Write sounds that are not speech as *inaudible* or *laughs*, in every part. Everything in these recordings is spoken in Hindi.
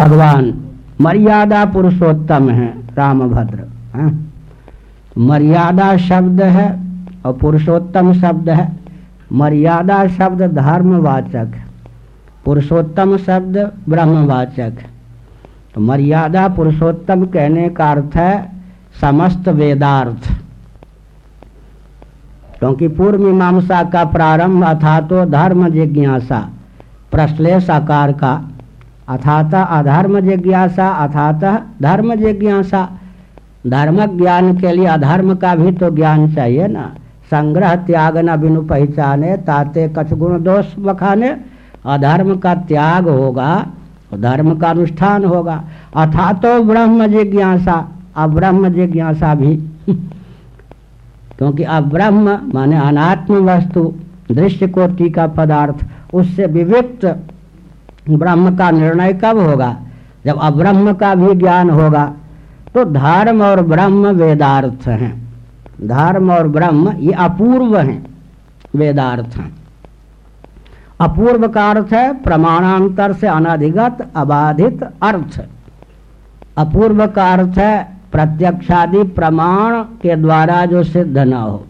भगवान। मर्यादा पुरुषोत्तम है, रामभद्र हाँ? मर्यादा शब्द है और पुरुषोत्तम शब्द है। मर्यादा शब्द धर्मवाचक है, पुरुषोत्तम शब्द ब्रह्मवाचक है। तो मर्यादा पुरुषोत्तम कहने का अर्थ है समस्त वेदार्थ। क्योंकि पूर्व मीमांसा का प्रारंभ अथा तो धर्म जिज्ञासा प्रश्लेष आकार का अथाता अधर्म जिज्ञासा अथातः धर्म जिज्ञासा धर्म ज्ञान के लिए अधर्म का भी तो ज्ञान चाहिए ना। संग्रह, त्याग न बिनु पहचाने, ताते कछ गुण दोष बखाने, अधर्म का त्याग होगा, धर्म का अनुष्ठान होगा। अथा तो *laughs* ब्रह्म जिज्ञासा अब्रह्म जिज्ञासा भी। क्योंकि अब्रह्म माने अनात्म वस्तु दृश्य कोटि का पदार्थ, उससे विविक्त ब्रह्म का निर्णय कब होगा? जब अब्रह्म का भी ज्ञान होगा तो धर्म और ब्रह्म वेदार्थ हैं। धर्म और ब्रह्म ये अपूर्व हैं, वेदार्थ हैं। अपूर्व का अर्थ है प्रमाणांतर से अनधिगत, अबाधित अर्थ। अपूर्व का अर्थ है प्रत्यक्षादि प्रमाण के द्वारा जो सिद्ध न हो,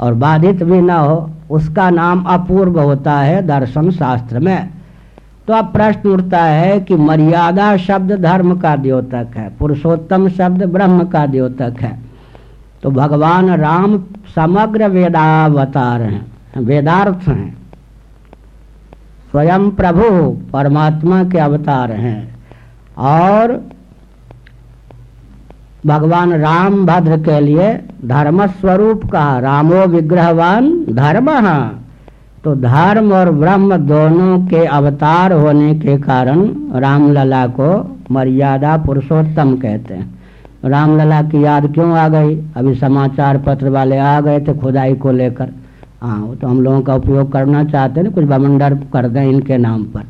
और बाधित भी न हो, उसका नाम अपूर्व होता है दर्शन शास्त्र में। तो अब प्रश्न उठता है कि मर्यादा शब्द धर्म का द्योतक है, पुरुषोत्तम शब्द ब्रह्म का द्योतक है। तो भगवान राम समग्र वेदावतार हैं, वेदार्थ हैं, स्वयं प्रभु परमात्मा के अवतार हैं और भगवान राम भद्र के लिए धर्म स्वरूप का रामो विग्रहवान धर्म। तो धर्म और ब्रह्म दोनों के अवतार होने के कारण रामलला को मर्यादा पुरुषोत्तम कहते हैं। रामलला की याद क्यों आ गई? अभी समाचार पत्र वाले आ गए थे खुदाई को लेकर। हाँ तो हम लोगों का उपयोग करना चाहते हैं कुछ बमंडर कर दें इनके नाम पर।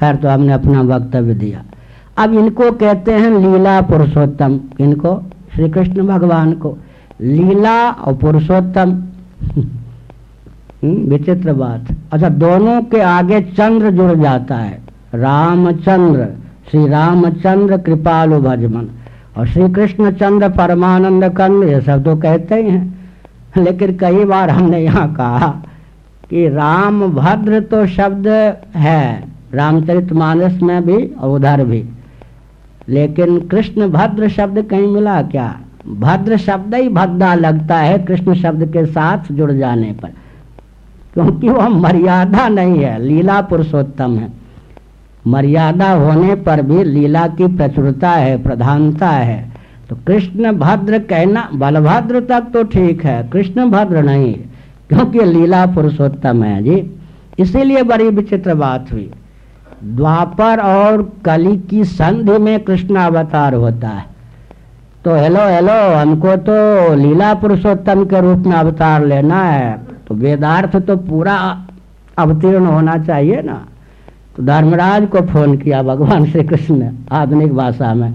खैर तो हमने अपना वक्तव्य दिया। अब इनको कहते हैं लीला पुरुषोत्तम। इनको श्री कृष्ण भगवान को। लीला और पुरुषोत्तम। *laughs* विचित्र बात। अच्छा दोनों के आगे चंद्र जुड़ जाता है। रामचंद्र श्री रामचंद्र कृपालु भजमन। और श्री कृष्ण चंद्र परमानंद कंद, ये सब तो कहते ही हैं। लेकिन कई बार हमने यहाँ कहा कि राम भद्र तो शब्द है रामचरित मानस में भी और उधर भी। लेकिन कृष्ण भद्र शब्द कहीं मिला क्या? भद्र शब्द ही भद्दा लगता है कृष्ण शब्द के साथ जुड़ जाने पर। क्योंकि वह मर्यादा नहीं है, लीला पुरुषोत्तम है। मर्यादा होने पर भी लीला की प्रचुरता है, प्रधानता है। तो कृष्ण भद्र कहना, बलभद्र तक तो ठीक है, कृष्ण भद्र नहीं, क्योंकि लीला पुरुषोत्तम है जी। इसीलिए बड़ी विचित्र बात हुई। द्वापर और कली की संधि में कृष्ण अवतार होता है। तो हेलो हेलो, हमको तो लीला पुरुषोत्तम के रूप में अवतार लेना है। तो वेदार्थ तो पूरा अवतीर्ण होना चाहिए ना। तो धर्मराज को फ़ोन किया भगवान श्री कृष्ण ने, आधुनिक भाषा में,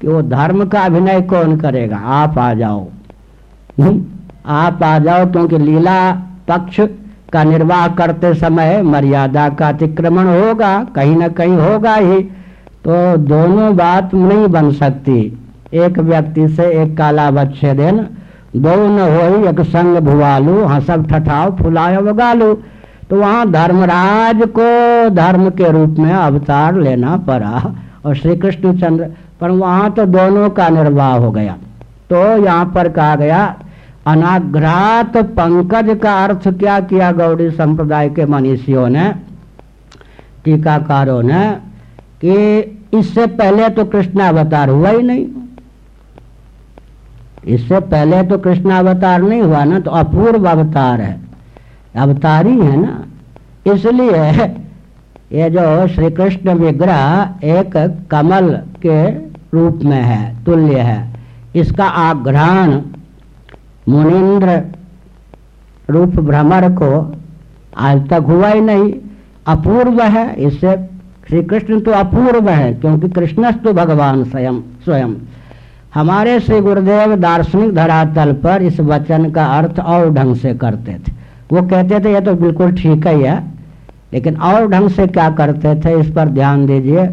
कि वो धर्म का अभिनय कौन करेगा? आप आ जाओ। हम्म? आप आ जाओ क्योंकि लीला पक्ष का निर्वाह करते समय मर्यादा का अतिक्रमण होगा, कहीं ना कहीं होगा ही। तो दोनों बात नहीं बन सकती। एक व्यक्ति से एक काला बच्चे देना दो न हो एक संग भुवालू हंसब ठठाओ, फुलायो बगालू तो वहाँ धर्मराज को धर्म के रूप में अवतार लेना पड़ा और श्री कृष्ण चंद्र, पर वहाँ तो दोनों का निर्वाह हो गया। तो यहाँ पर कहा गया अनाग्रात पंकज का अर्थ क्या किया गौड़ी संप्रदाय के मनीषियों ने, टीकाकारों ने, कि इससे पहले तो कृष्ण अवतार हुआ ही नहीं। इससे पहले तो कृष्ण अवतार नहीं हुआ ना तो अपूर्व अवतार है। अवतार ही ना? इसलिए ये जो श्री कृष्ण विग्रह एक कमल के रूप में है, तुल्य है। इसका आग्रहण मुनिंद्र रूप भ्रमर को आज तक हुआ ही नहीं। अपूर्व है, इससे श्री कृष्ण तो अपूर्व है, क्योंकि कृष्ण तो भगवान स्वयं स्वयं। हमारे श्री गुरुदेव दार्शनिक धरातल पर इस वचन का अर्थ और ढंग से करते थे। वो कहते थे, ये तो बिल्कुल ठीक ही है लेकिन और ढंग से क्या करते थे, इस पर ध्यान दीजिए।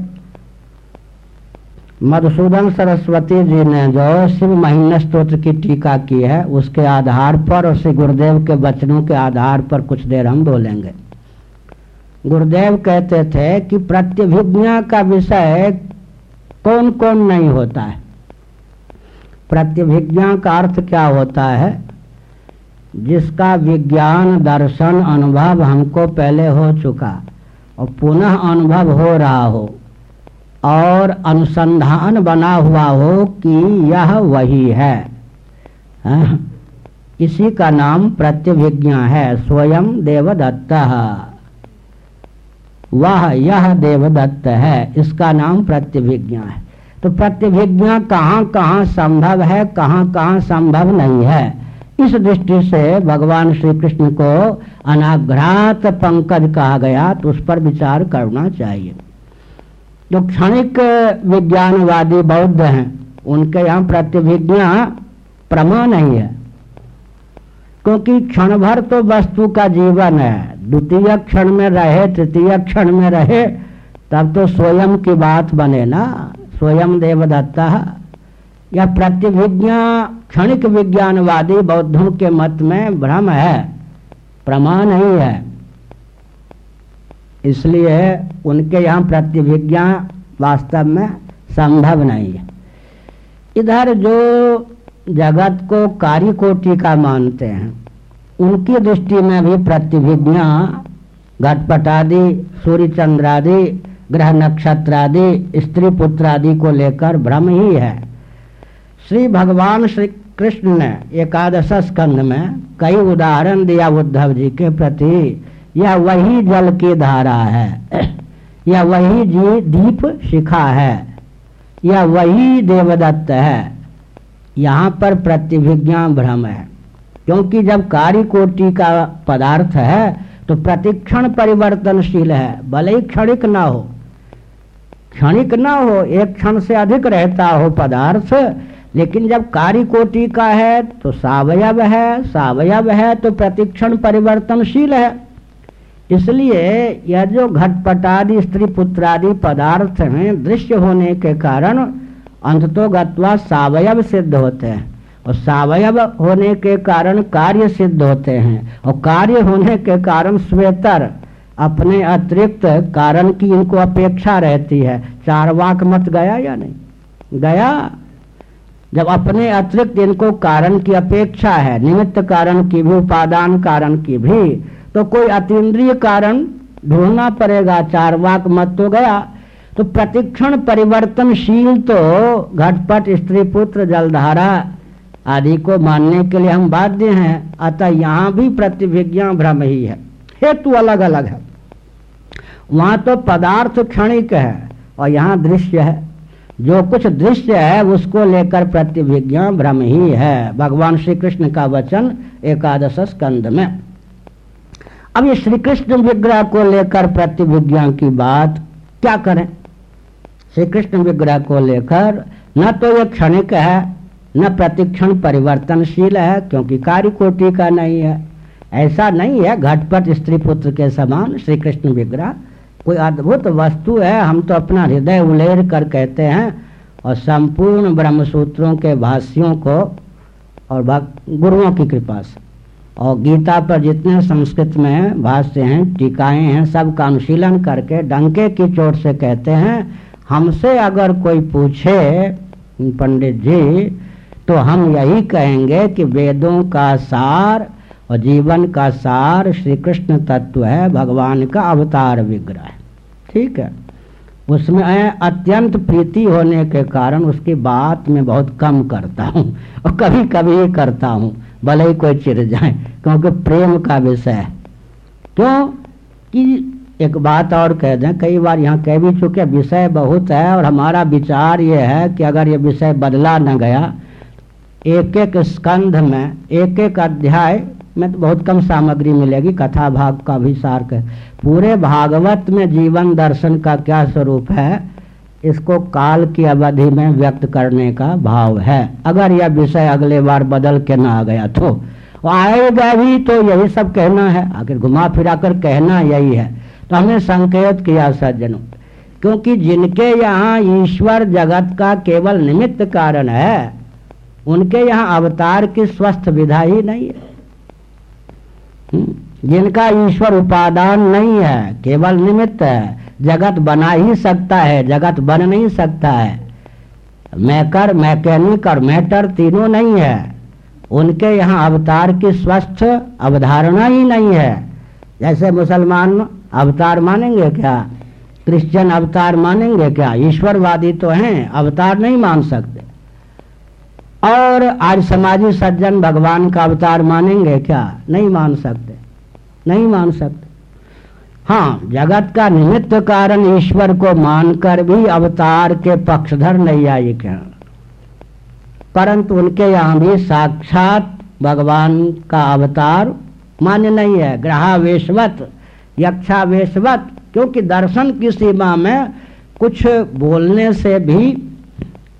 मधुसूदन सरस्वती जी ने जो शिव महीना स्त्रोत्र की टीका की है, उसके आधार पर और श्री गुरुदेव के वचनों के आधार पर कुछ देर हम बोलेंगे। गुरुदेव कहते थे कि प्रत्यभिज्ञा का विषय कौन कौन नहीं होता है? प्रत्यभिज्ञा का अर्थ क्या होता है? जिसका विज्ञान, दर्शन, अनुभव हमको पहले हो चुका और पुनः अनुभव हो रहा हो और अनुसंधान बना हुआ हो कि यह वही है। हाँ? इसी का नाम प्रत्यभिज्ञा है, स्वयं देवदत्त। वह, यह देवदत्त है, इसका नाम प्रत्यभिज्ञा है। तो प्रत्यभिज्ञा कहाँ कहाँ संभव है, कहाँ कहाँ संभव नहीं है। इस दृष्टि से भगवान श्री कृष्ण को अनाघ्रात पंकज कहा गया तो उस पर विचार करना चाहिए। जो क्षणिक विज्ञानवादी बौद्ध हैं, उनके यहाँ प्रतिभिज्ञा प्रमा नहीं है। क्योंकि क्षण भर तो वस्तु का जीवन है। द्वितीय क्षण में रहे, तृतीय क्षण में रहे, तब तो स्वयं की बात बने ना। स्वयं देवदत्ता। या प्रतिभिज्ञा क्षणिक विज्ञानवादी बौद्धों के मत में भ्रम है, प्रमाण नहीं है। इसलिए उनके यहाँ प्रतिभिज्ञा वास्तव में संभव नहीं है। इधर जो जगत को कार्य कोटि का मानते हैं, उनकी दृष्टि में भी प्रतिभिज्ञा घटपटादि सूर्य चंद्र आदि ग्रह नक्षत्र आदि स्त्री पुत्र आदि को लेकर भ्रम ही है। श्री भगवान श्री कृष्ण ने एकादश स्कंध में कई उदाहरण दिया उद्धव जी के प्रति। यह वही जल की धारा है। *clears throat* यह वही जी दीप शिखा है। यह वही देवदत्त है। यहाँ पर प्रतिभिज्ञा भ्रम है। क्योंकि जब कार्य कोटि का पदार्थ है तो प्रतिक्षण परिवर्तनशील है, भले ही क्षणिक ना हो। क्षणिक ना हो, एक क्षण से अधिक रहता हो पदार्थ, लेकिन जब कार्य कोटि का है तो सावयव है सावयव है तो प्रतिक्षण परिवर्तनशील है। इसलिए यह जो घटपटादि स्त्री पुत्रादि पदार्थ हैं, दृश्य होने के कारण अंततोगत्वा सावयव सिद्ध होते हैं। और सावयव होने के कारण कार्य सिद्ध होते हैं। और कार्य होने के कारण स्वेतर, अपने अतिरिक्त कारण की इनको अपेक्षा रहती है। चार वाक मत गया या नहीं? गया। जब अपने अतिरिक्त इनको कारण की अपेक्षा है, निमित्त कारण की भी, उपादान कारण की भी तो कोई अतीन्द्रिय कारण ढूंढना पड़ेगा। चार वाक मत तो गया। तो प्रतिक्षण परिवर्तनशील तो घटपट स्त्री पुत्र जलधारा आदि को मानने के लिए हम बाध्य हैं। अतः यहाँ भी प्रतिभिज्ञा भ्रम ही है। हेतु अलग अलग है। वहाँ तो पदार्थ क्षणिक है और यहाँ दृश्य है। जो कुछ दृश्य है, उसको लेकर प्रतिभिज्ञा भ्रम ही है। भगवान श्री कृष्ण का वचन एकादश स्कंद में। अब ये श्री कृष्ण विग्रह को लेकर प्रतिभिज्ञा की बात क्या करें? श्री कृष्ण विग्रह को लेकर न तो ये क्षणिक है न प्रतिक्षण परिवर्तनशील है, क्योंकि कार्य कोटि का नहीं है। ऐसा नहीं है, घटपट स्त्री पुत्र के समान श्री कृष्ण विग्रह। कोई अद्भुत वस्तु है, हम तो अपना हृदय उलेर कर कहते हैं, और संपूर्ण ब्रह्म सूत्रों के भाष्यों को और गुरुओं की कृपा से। और गीता पर जितने संस्कृत में भाष्य हैं, टीकाएँ हैं, सब का अनुशीलन करके डंके की चोट से कहते हैं, हमसे अगर कोई पूछे, पंडित जी तो हम यही कहेंगे कि वेदों का सार और जीवन का सार श्री कृष्ण तत्व है, भगवान का अवतार विग्रह ठीक है? उसमें अत्यंत प्रीति होने के कारण उसकी बात में बहुत कम करता हूँ और कभी कभी करता हूँ, भले ही कोई चिर जाए, क्योंकि प्रेम का विषय है। क्यों? कि एक बात और कह दें, कई बार यहाँ कह भी चुके विषय बहुत है और हमारा विचार ये है कि अगर ये विषय बदला न गया एक एक स्कंध में एक एक अध्याय में तो बहुत कम सामग्री मिलेगी, कथा भाग का भी सार कर पूरे भागवत में जीवन दर्शन का क्या स्वरूप है? इसको काल की अवधि में व्यक्त करने का भाव है। अगर यह विषय अगले बार बदल के ना आ गया तो। आएगा भी तो यही सब कहना है। आखिर घुमा फिरा कर कहना यही है। तो हमने संकेत किया सज्जनों, क्योंकि जिनके यहाँ ईश्वर जगत का केवल निमित्त कारण है उनके यहाँ अवतार की स्वस्थ विधा ही नहीं है। हम्म, जिनका ईश्वर उपादान नहीं है केवल निमित्त है जगत बना ही सकता है जगत बन नहीं सकता है। मैकर मैकेनिक और मैटर तीनों नहीं है। उनके यहाँ अवतार की स्वस्थ अवधारणा ही नहीं है। जैसे मुसलमान अवतार मानेंगे क्या? क्रिश्चियन अवतार मानेंगे क्या? ईश्वरवादी तो हैं अवतार नहीं मान सकते। और आज समाजी सज्जन भगवान का अवतार मानेंगे क्या? नहीं मान सकते। नहीं मान सकते। हाँ जगत का निमित्त कारण ईश्वर को मानकर भी अवतार के पक्षधर नहीं आई क्या? परंतु उनके यहाँ भी साक्षात भगवान का अवतार मान्य नहीं है। ग्रहावेशवत, यक्षावेशवत, क्योंकि दर्शन की सीमा में कुछ बोलने से भी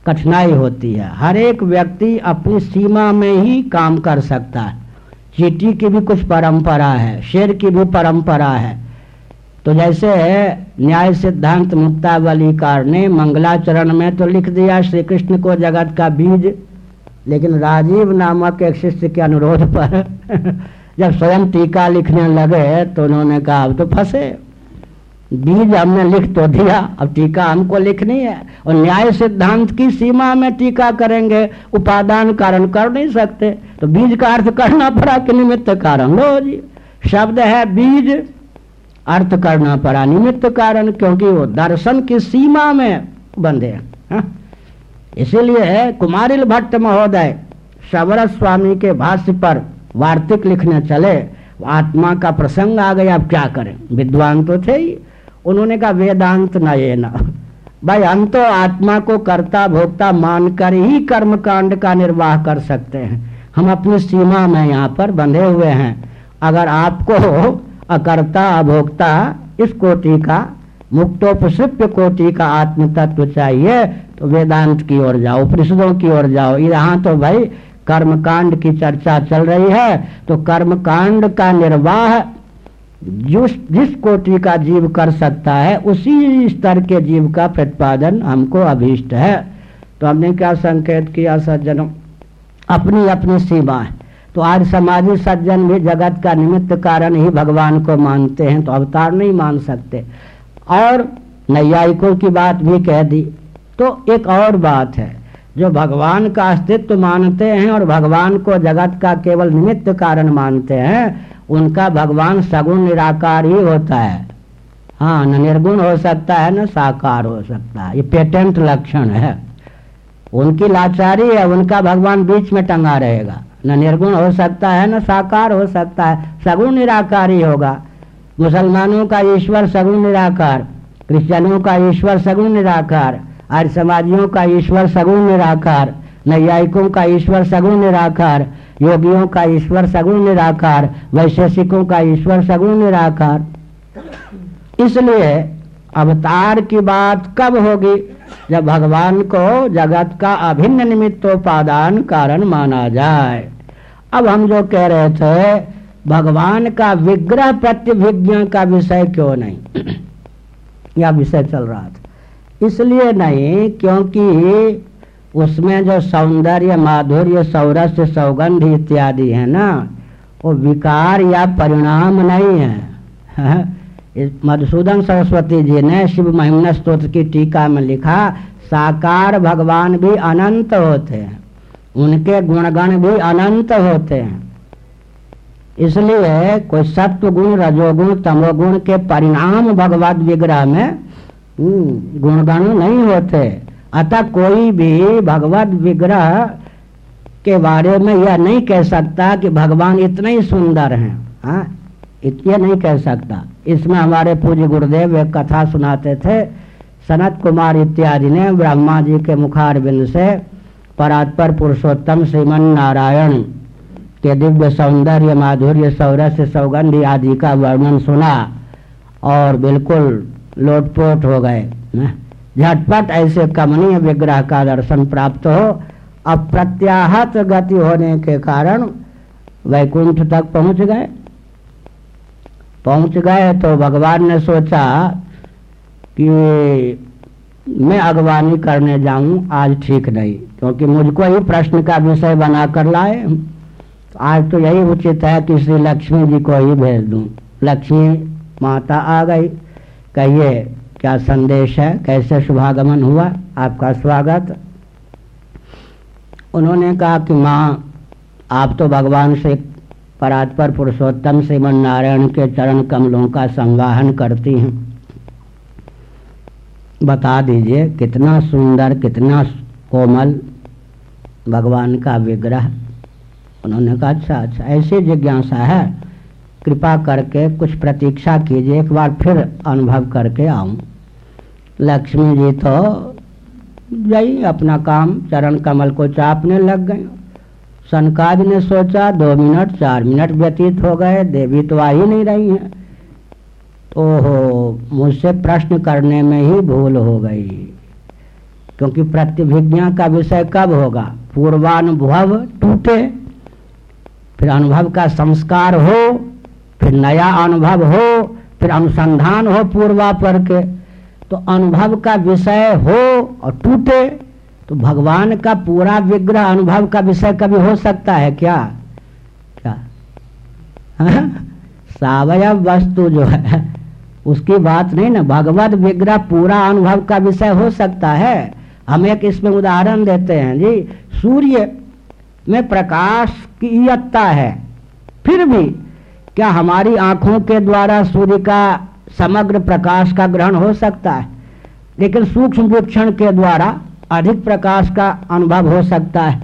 कठिनाई होती है। हर एक व्यक्ति अपनी सीमा में ही काम कर सकता है। चीटी की भी कुछ परंपरा है, शेर की भी परंपरा है। तो जैसे न्याय सिद्धांत मुक्तावलीकार ने मंगलाचरण में तो लिख दिया श्री कृष्ण को जगत का बीज, लेकिन राजीव नामक एक शिष्य के अनुरोध पर *laughs* जब स्वयं टीका लिखने लगे तो उन्होंने कहा, अब तो फंसे। बीज हमने लिख तो दिया, अब टीका हमको लिखनी है। और न्याय सिद्धांत की सीमा में टीका करेंगे, उपादान कारण कर नहीं सकते। तो बीज का अर्थ करना पड़ा कि निमित्त कारण। लो जी, शब्द है बीज, अर्थ करना पड़ा निमित्त कारण, क्योंकि वो दर्शन की सीमा में बंधे हैं? इसीलिए कुमारिल भट्ट महोदय शबर स्वामी के भाष्य पर वार्तिक लिखने चले, आत्मा का प्रसंग आ गया, अब क्या करें? विद्वान तो थे ही। उन्होंने कहा, वेदांत न ये न भाई, हम तो आत्मा को कर्ता, भोक्ता मानकर ही कर्म कांड का निर्वाह कर सकते हैं। हम अपनी सीमा में यहाँ पर बंधे हुए हैं। अगर आपको अकर्ता अभोक्ता इस कोटि का, मुक्तोपसिप्य कोटि का आत्म तत्व चाहिए तो वेदांत की ओर जाओ, उपनिषदों की ओर जाओ। यहाँ तो भाई, कर्मकांड की चर्चा चल रही है तो कर्मकांड का निर्वाह जिस जिस कोटि का जीव कर सकता है, उसी स्तर के जीव का प्रतिपादन हमको अभीष्ट है। तो हमने क्या संकेत किया, सज्जनों? अपनी अपनी सीमा है। तो आज समाजी सज्जन भी जगत का निमित्त कारण ही भगवान को मानते हैं तो अवतार नहीं मान सकते। और नैयायिकों की बात भी कह दी। तो एक और बात है, जो भगवान का अस्तित्व मानते हैं और भगवान को जगत का केवल निमित्त कारण मानते हैं उनका भगवान सगुण निराकार ही होता है। हाँ न निर्गुण हो सकता है, न साकार हो सकता है। ये पेटेंट लक्षण है। उनकी लाचारी है, उनका भगवान बीच में टंगा रहेगा। न निर्गुण हो सकता है, न साकार हो सकता है। सगुण निराकार ही होगा। मुसलमानों का ईश्वर सगुण निराकार, क्रिश्चियनों का ईश्वर सगुण निराकार, आर्य समाजियों का ईश्वर सगुण निराकार, नैयायिकों का ईश्वर सगुण निराकार योगियों का ईश्वर सगुण निराकार, वैशेषिकों का ईश्वर सगुण निराकार। इसलिए अवतार की बात कब होगी? जब भगवान को जगत का अभिन्न निमित्तोपादान कारण माना जाए। अब हम जो कह रहे थे, भगवान का विग्रह प्रतिभिज्ञा का विषय क्यों नहीं? *clears throat* यह विषय चल रहा था। इसलिए नहीं, क्योंकि उसमें जो सौंदर्य माधुर्य सौरस्य सौगंध इत्यादि है ना वो विकार या परिणाम नहीं है। मधुसूदन सरस्वती जी ने शिव महिमन स्त्रोत्र की टीका में लिखा साकार भगवान भी अनंत होते हैं उनके गुणगण भी अनंत होते हैं। इसलिए कोई सत्व गुण रजोगुण तमोगुण के परिणाम भगवत विग्रह में हम्म, गुणगण नहीं होते। अतः कोई भी भगवत विग्रह के बारे में यह नहीं कह सकता कि भगवान इतने ही सुंदर हैं। हाँ नहीं कह सकता। इसमें हमारे पूज्य गुरुदेव एक कथा सुनाते थे, सनत कुमार इत्यादि ने ब्रह्मा जी के मुखार बिंद से परात्पर पुरुषोत्तम श्रीमन नारायण के दिव्य सौंदर्य, माधुर्य सौरस्य सौगंध आदि का वर्णन सुना और बिल्कुल लोटपोट हो गए झटपट ऐसे कमनीय विग्रह का दर्शन प्राप्त हो। अब प्रत्याहत गति होने के कारण वैकुंठ तक पहुँच गए। पहुँच गए तो भगवान ने सोचा कि मैं अगवानी करने जाऊँ, आज ठीक नहीं, क्योंकि मुझको ही प्रश्न का विषय बना कर लाए। आज तो यही उचित है कि श्री लक्ष्मी जी को ही भेज दूँ। लक्ष्मी माता आ गई, कहिए क्या संदेश है? कैसे शुभागमन हुआ? आपका स्वागत। उन्होंने कहा कि माँ, आप तो भगवान से परात्पर पुरुषोत्तम श्रीमन नारायण के चरण कमलों का संवाहन करती हैं। बता दीजिए, कितना सुंदर, कितना कोमल भगवान का विग्रह। उन्होंने कहा अच्छा अच्छा ऐसी जिज्ञासा है। कृपा करके कुछ प्रतीक्षा कीजिए, एक बार फिर अनुभव करके आऊँ। लक्ष्मी जी तो यही अपना काम, चरण कमल को चापने लग गए सनकाज ने सोचा, दो मिनट, चार मिनट व्यतीत हो गए, देवी तो आ ही नहीं रही है। ओहो, मुझसे प्रश्न करने में ही भूल हो गई। क्योंकि प्रतिभिज्ञा का विषय कब होगा? पूर्वानुभव टूटे, फिर अनुभव का संस्कार हो, फिर नया अनुभव हो, फिर अनुसंधान हो पूर्वा पर के। तो अनुभव का विषय हो और टूटे तो भगवान का पूरा विग्रह अनुभव का विषय कभी हो सकता है क्या? क्या? सावयव वस्तु जो है, उसकी बात नहीं ना, भगवत विग्रह पूरा अनुभव का विषय हो सकता है। हम एक इसमें उदाहरण देते हैं, जी, सूर्य में प्रकाश की यत्ता है, फिर भी क्या हमारी आँखों के द्वारा सूर्य का समग्र प्रकाश का ग्रहण हो सकता है। लेकिन सूक्ष्म वीक्षण के द्वारा अधिक प्रकाश का अनुभव हो सकता है।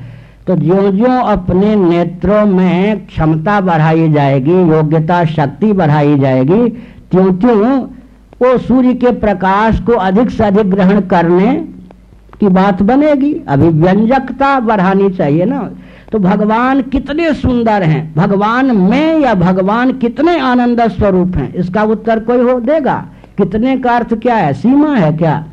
तो ज्यो ज्यो अपने नेत्रों में क्षमता बढ़ाई जाएगी, योग्यता, शक्ति बढ़ाई जाएगी त्यों त्यों वो सूर्य के प्रकाश को अधिक से अधिक ग्रहण करने की बात बनेगी। अभिव्यंजकता बढ़ानी चाहिए ना। तो भगवान कितने सुंदर हैं। भगवान में या भगवान कितने आनंद स्वरूप हैं? इसका उत्तर कोई हो देगा। कितने का अर्थ क्या है? सीमा है क्या?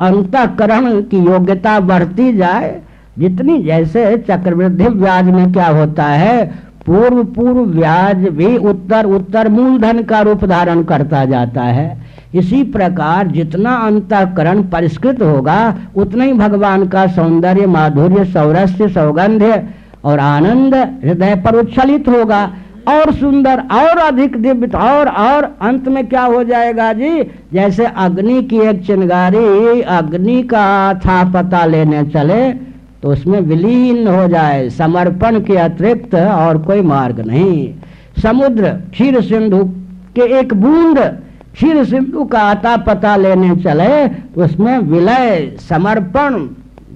अंतकरण की योग्यता बढ़ती जाए, जितनी जैसे चक्रवृद्धि ब्याज में क्या होता है पूर्व पूर्व ब्याज भी उत्तर उत्तर मूलधन का रूप धारण करता जाता है। इसी प्रकार जितना अंतकरण परिष्कृत होगा, उतना ही भगवान का सौंदर्य, माधुर्य, सौरस्य, सौगंध्य और आनंद हृदय पर उच्छलित होगा और सुंदर और अधिक दिव्य और और अंत में क्या हो जाएगा जी? जैसे अग्नि की एक चिंगारी अग्नि का था पता लेने चले तो उसमें विलीन हो जाए, समर्पण के अतिरिक्त और कोई मार्ग नहीं। समुद्र, क्षीर सिंधु के एक बूंद, क्षीर सिंधु का आता पता लेने चले तो उसमें विलय, समर्पण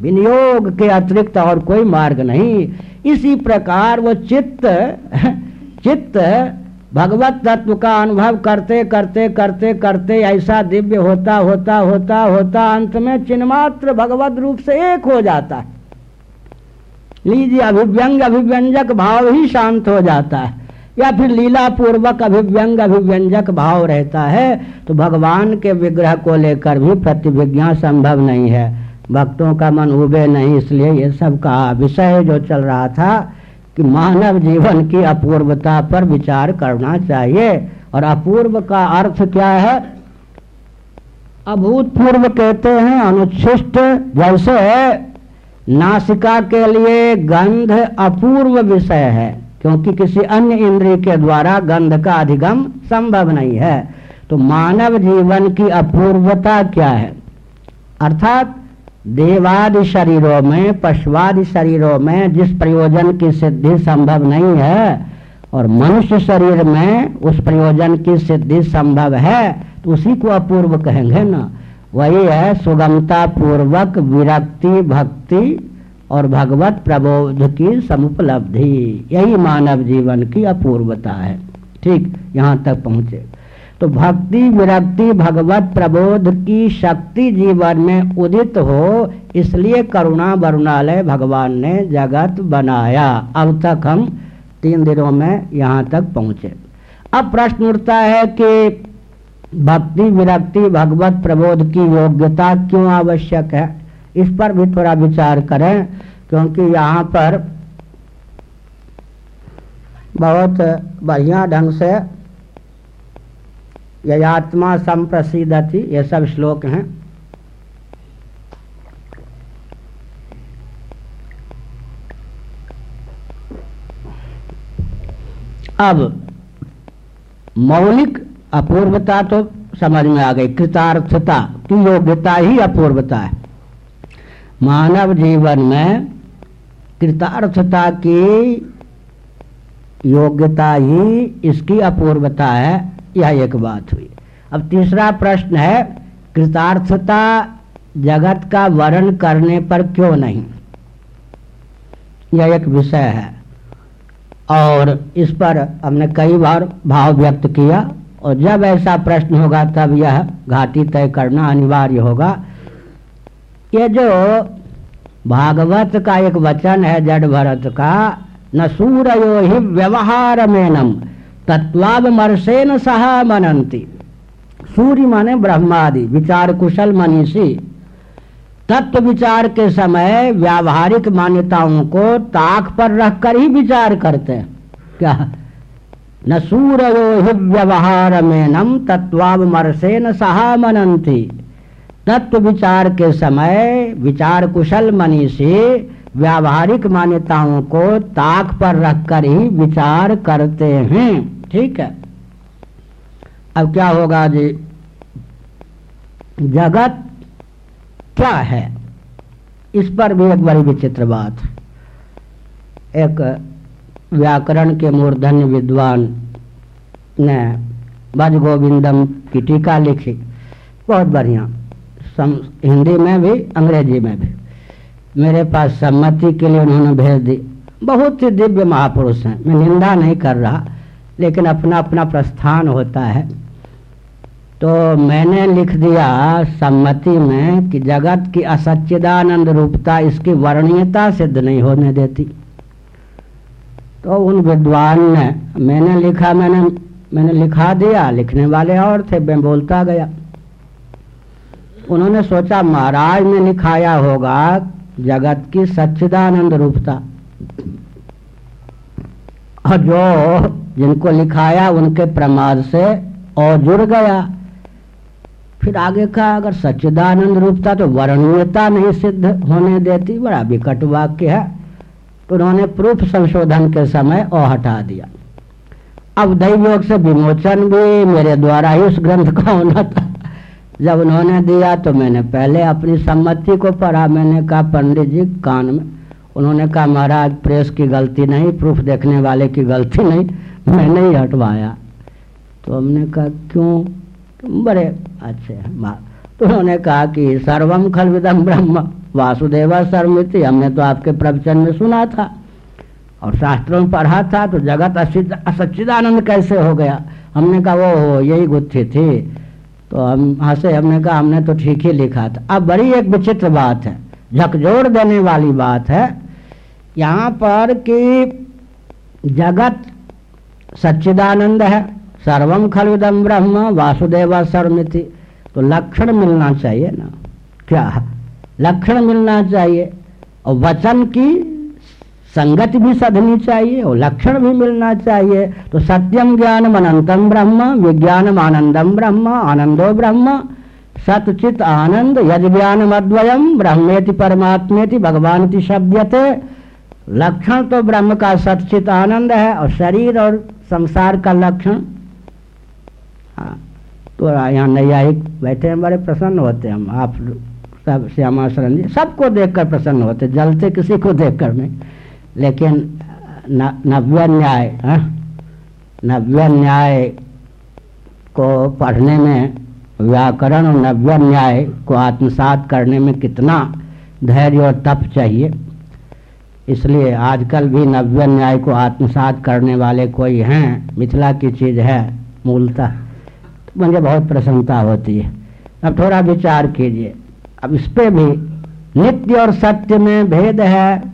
विनियोग के अतिरिक्त और कोई मार्ग नहीं। इसी प्रकार वो चित्त चित्त भगवत तत्व का अनुभव करते करते करते करते ऐसा दिव्य होता होता होता होता, अंत में चिन्मात्र भगवत रूप से एक हो जाता है। लीजिए, अभिव्यंग, अभिव्यंजक भाव ही शांत हो जाता है। या फिर लीला पूर्वक अभिव्यंग, अभिव्यंजक भाव रहता है तो भगवान के विग्रह को लेकर भी प्रतिभिज्ञा संभव नहीं है। भक्तों का मन उबे नहीं, इसलिए ये सब का विषय जो चल रहा था कि मानव जीवन की अपूर्वता पर विचार करना चाहिए। और अपूर्व का अर्थ क्या है? अभूतपूर्व कहते हैं, अनुच्छिष्ट, जैसे नासिका के लिए गंध अपूर्व विषय है, क्योंकि किसी अन्य इंद्रिय के द्वारा गंध का अधिगम संभव नहीं है। तो मानव जीवन की अपूर्वता क्या है? अर्थात देवादि शरीरों में, पशुवादि शरीरों में जिस प्रयोजन की सिद्धि संभव नहीं है और मनुष्य शरीर में उस प्रयोजन की सिद्धि संभव है तो उसी को अपूर्व कहेंगे ना। वही है सुगमता पूर्वक विरक्ति, भक्ति और भगवत प्रबोध की समुपलब्धि। यही मानव जीवन की अपूर्वता है। ठीक, यहाँ तक पहुँचे। तो भक्ति विरक्ति भगवत प्रबोध की शक्ति जीवन में उदित हो, इसलिए करुणा वरुणालय भगवान ने जगत बनाया। अब तक हम तीन दिनों में यहाँ तक पहुँचे। अब प्रश्न उठता है कि भक्ति विरक्ति भगवत प्रबोध की योग्यता क्यों आवश्यक है? इस पर भी थोड़ा विचार करें, क्योंकि यहाँ पर बहुत बढ़िया ढंग से यत्मा संप्रसिद्धति ये सब श्लोक हैं। अब, मौलिक अपूर्वता तो समझ में आ गई, कृतार्थता, की योग्यता ही अपूर्वता है। मानव जीवन में कृतार्थता की योग्यता ही इसकी अपूर्वता है। यह एक बात हुई। अब तीसरा प्रश्न है, कृतार्थता जगत का वर्ण करने पर क्यों नहीं? यह एक विषय है। और इस पर हमने कई बार भाव व्यक्त किया, और जब ऐसा प्रश्न होगा, तब यह घाटी तय करना अनिवार्य होगा। ये जो भागवत का एक वचन है, जड़ भरत का, न सूर्यो ही व्यवहार मेनम तत्वावमर्शेन सह मनंती सूर्य माने ब्रह्मादि, विचार कुशल मनीषी। तत्व विचार के समय व्यावहारिक मान्यताओं को ताक पर रखकर ही विचार करते हैं। क्या? न सूर्यो व्यवहार में नम तत्वावमर्शे न सहा मनंती तत्व विचार के समय विचार कुशल मनीषी व्यावहारिक मान्यताओं को ताक पर रखकर ही विचार करते हैं। ठीक है। अब क्या होगा जी? जगत क्या है? इस पर भी एक बड़ी विचित्र बात। एक व्याकरण के मूर्धन्य विद्वान ने भज गोविंदम की टीका लिखी। बहुत बढ़िया। हिंदी में भी, अंग्रेज़ी में भी। मेरे पास सम्मति के लिए उन्होंने भेज दी। बहुत ही दिव्य महापुरुष हैं। मैं निंदा नहीं कर रहा। लेकिन अपना अपना प्रस्थान होता है। तो मैंने लिख दिया सम्मति में कि जगत की असच्चिदानंद रूपता इसकी वर्णीयता सिद्ध नहीं होने देती। तो उन विद्वान ने, मैंने लिखा, मैंने मैंने लिखा दिया, लिखने वाले और थे, मैं बोलता गया। उन्होंने सोचा, महाराज ने लिखाया होगा जगत की सच्चिदानंद रूपता। और जो जिनको लिखाया उनके प्रमाद से और जुड़ गया। फिर आगे का अगर सच्चिदानंद रूपता तो वर्णीयता नहीं सिद्ध होने देती, बड़ा विकट वाक्य है। तो उन्होंने प्रूफ संशोधन के समय और हटा दिया। अब दैवयोग से विमोचन भी मेरे द्वारा ही उस ग्रंथ का होना था। जब उन्होंने दिया तो मैंने पहले अपनी सम्मति को पढ़ा। मैंने कहा, पंडित जी, कान में उन्होंने कहा, महाराज, प्रेस की गलती नहीं, प्रूफ देखने वाले की गलती नहीं मैंने ही हटवाया। तो हमने कहा, क्यों? बड़े अच्छे हैं तो उन्होंने कहा कि सर्वम खल विदम ब्रह्म, वासुदेवा सर्वमिति। हमने तो आपके प्रवचन में सुना था और शास्त्रों में पढ़ा था तो जगत असच्चिदानंद कैसे हो गया? हमने कहा वो हो यही गुत्थी थी। तो हम हंसे, हमने कहा, हमने तो ठीक ही लिखा था। अब बड़ी एक विचित्र बात है, झकझोर देने वाली बात है यहाँ पर कि जगत सच्चिदानंद है सर्वम खलविदम ब्रह्म, वासुदेव सर्वमिति। तो लक्षण मिलना चाहिए ना। क्या लक्षण मिलना चाहिए। और वचन की संगति भी सधनी चाहिए और लक्षण भी मिलना चाहिए। तो सत्यम ज्ञान अनंतम ब्रह्म, विज्ञानम आनंदम ब्रह्म आनंदो ब्रह्म। सतचित आनंद यज ज्ञान अद्वयम ब्रह्मेति परमात्मेति भगवान शब्दते। लक्षण तो ब्रह्म का सचित आनंद है और शरीर और संसार का लक्षण। हाँ तो यहाँ नैयायिक बैठे हैं, बड़े प्रसन्न होते हैं हम। आप सब श्यामा शरण जी, सबको देखकर प्रसन्न होते जलते किसी को देखकर नहीं। लेकिन नव्य न्याय हाँ? नव्य न्याय को पढ़ने में, व्याकरण और नव्य न्याय को आत्मसात करने में कितना धैर्य और तप चाहिए। इसलिए आजकल भी नव्य न्याय को आत्मसात करने वाले कोई हैं, मिथिला की चीज़ है, मूलतः। तो मुझे बहुत प्रसन्नता होती है। अब थोड़ा विचार कीजिए। अब इस पे भी नित्य और सत्य में भेद है,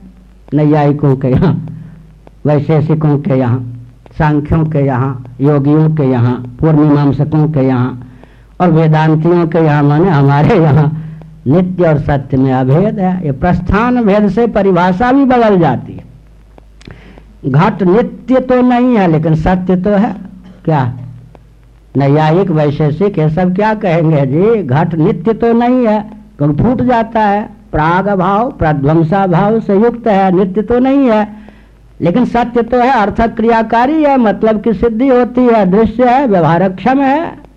नैयायिकों के यहाँ, वैशेषिकों के यहाँ, सांख्यों के यहाँ, योगियों के यहाँ, पूर्णिमांसकों के यहाँ, और वेदांतियों के यहाँ, माने हमारे यहाँ नित्य और सत्य में अभेद है। ये प्रस्थान भेद से परिभाषा भी बदल जाती है। घट नित्य तो नहीं है, लेकिन सत्य तो है। क्या? नैयायिक वैशेषिक ये सब क्या कहेंगे? जी, घट नित्य तो नहीं है, क्योंकि फूट जाता है। प्राग भाव प्रध्वंसा भाव से युक्त है, नित्य तो नहीं है। लेकिन सत्य तो है अर्थक क्रियाकारी है मतलब की सिद्धि होती है, दृश्य है, व्यवहार व्यवहारक्षम है।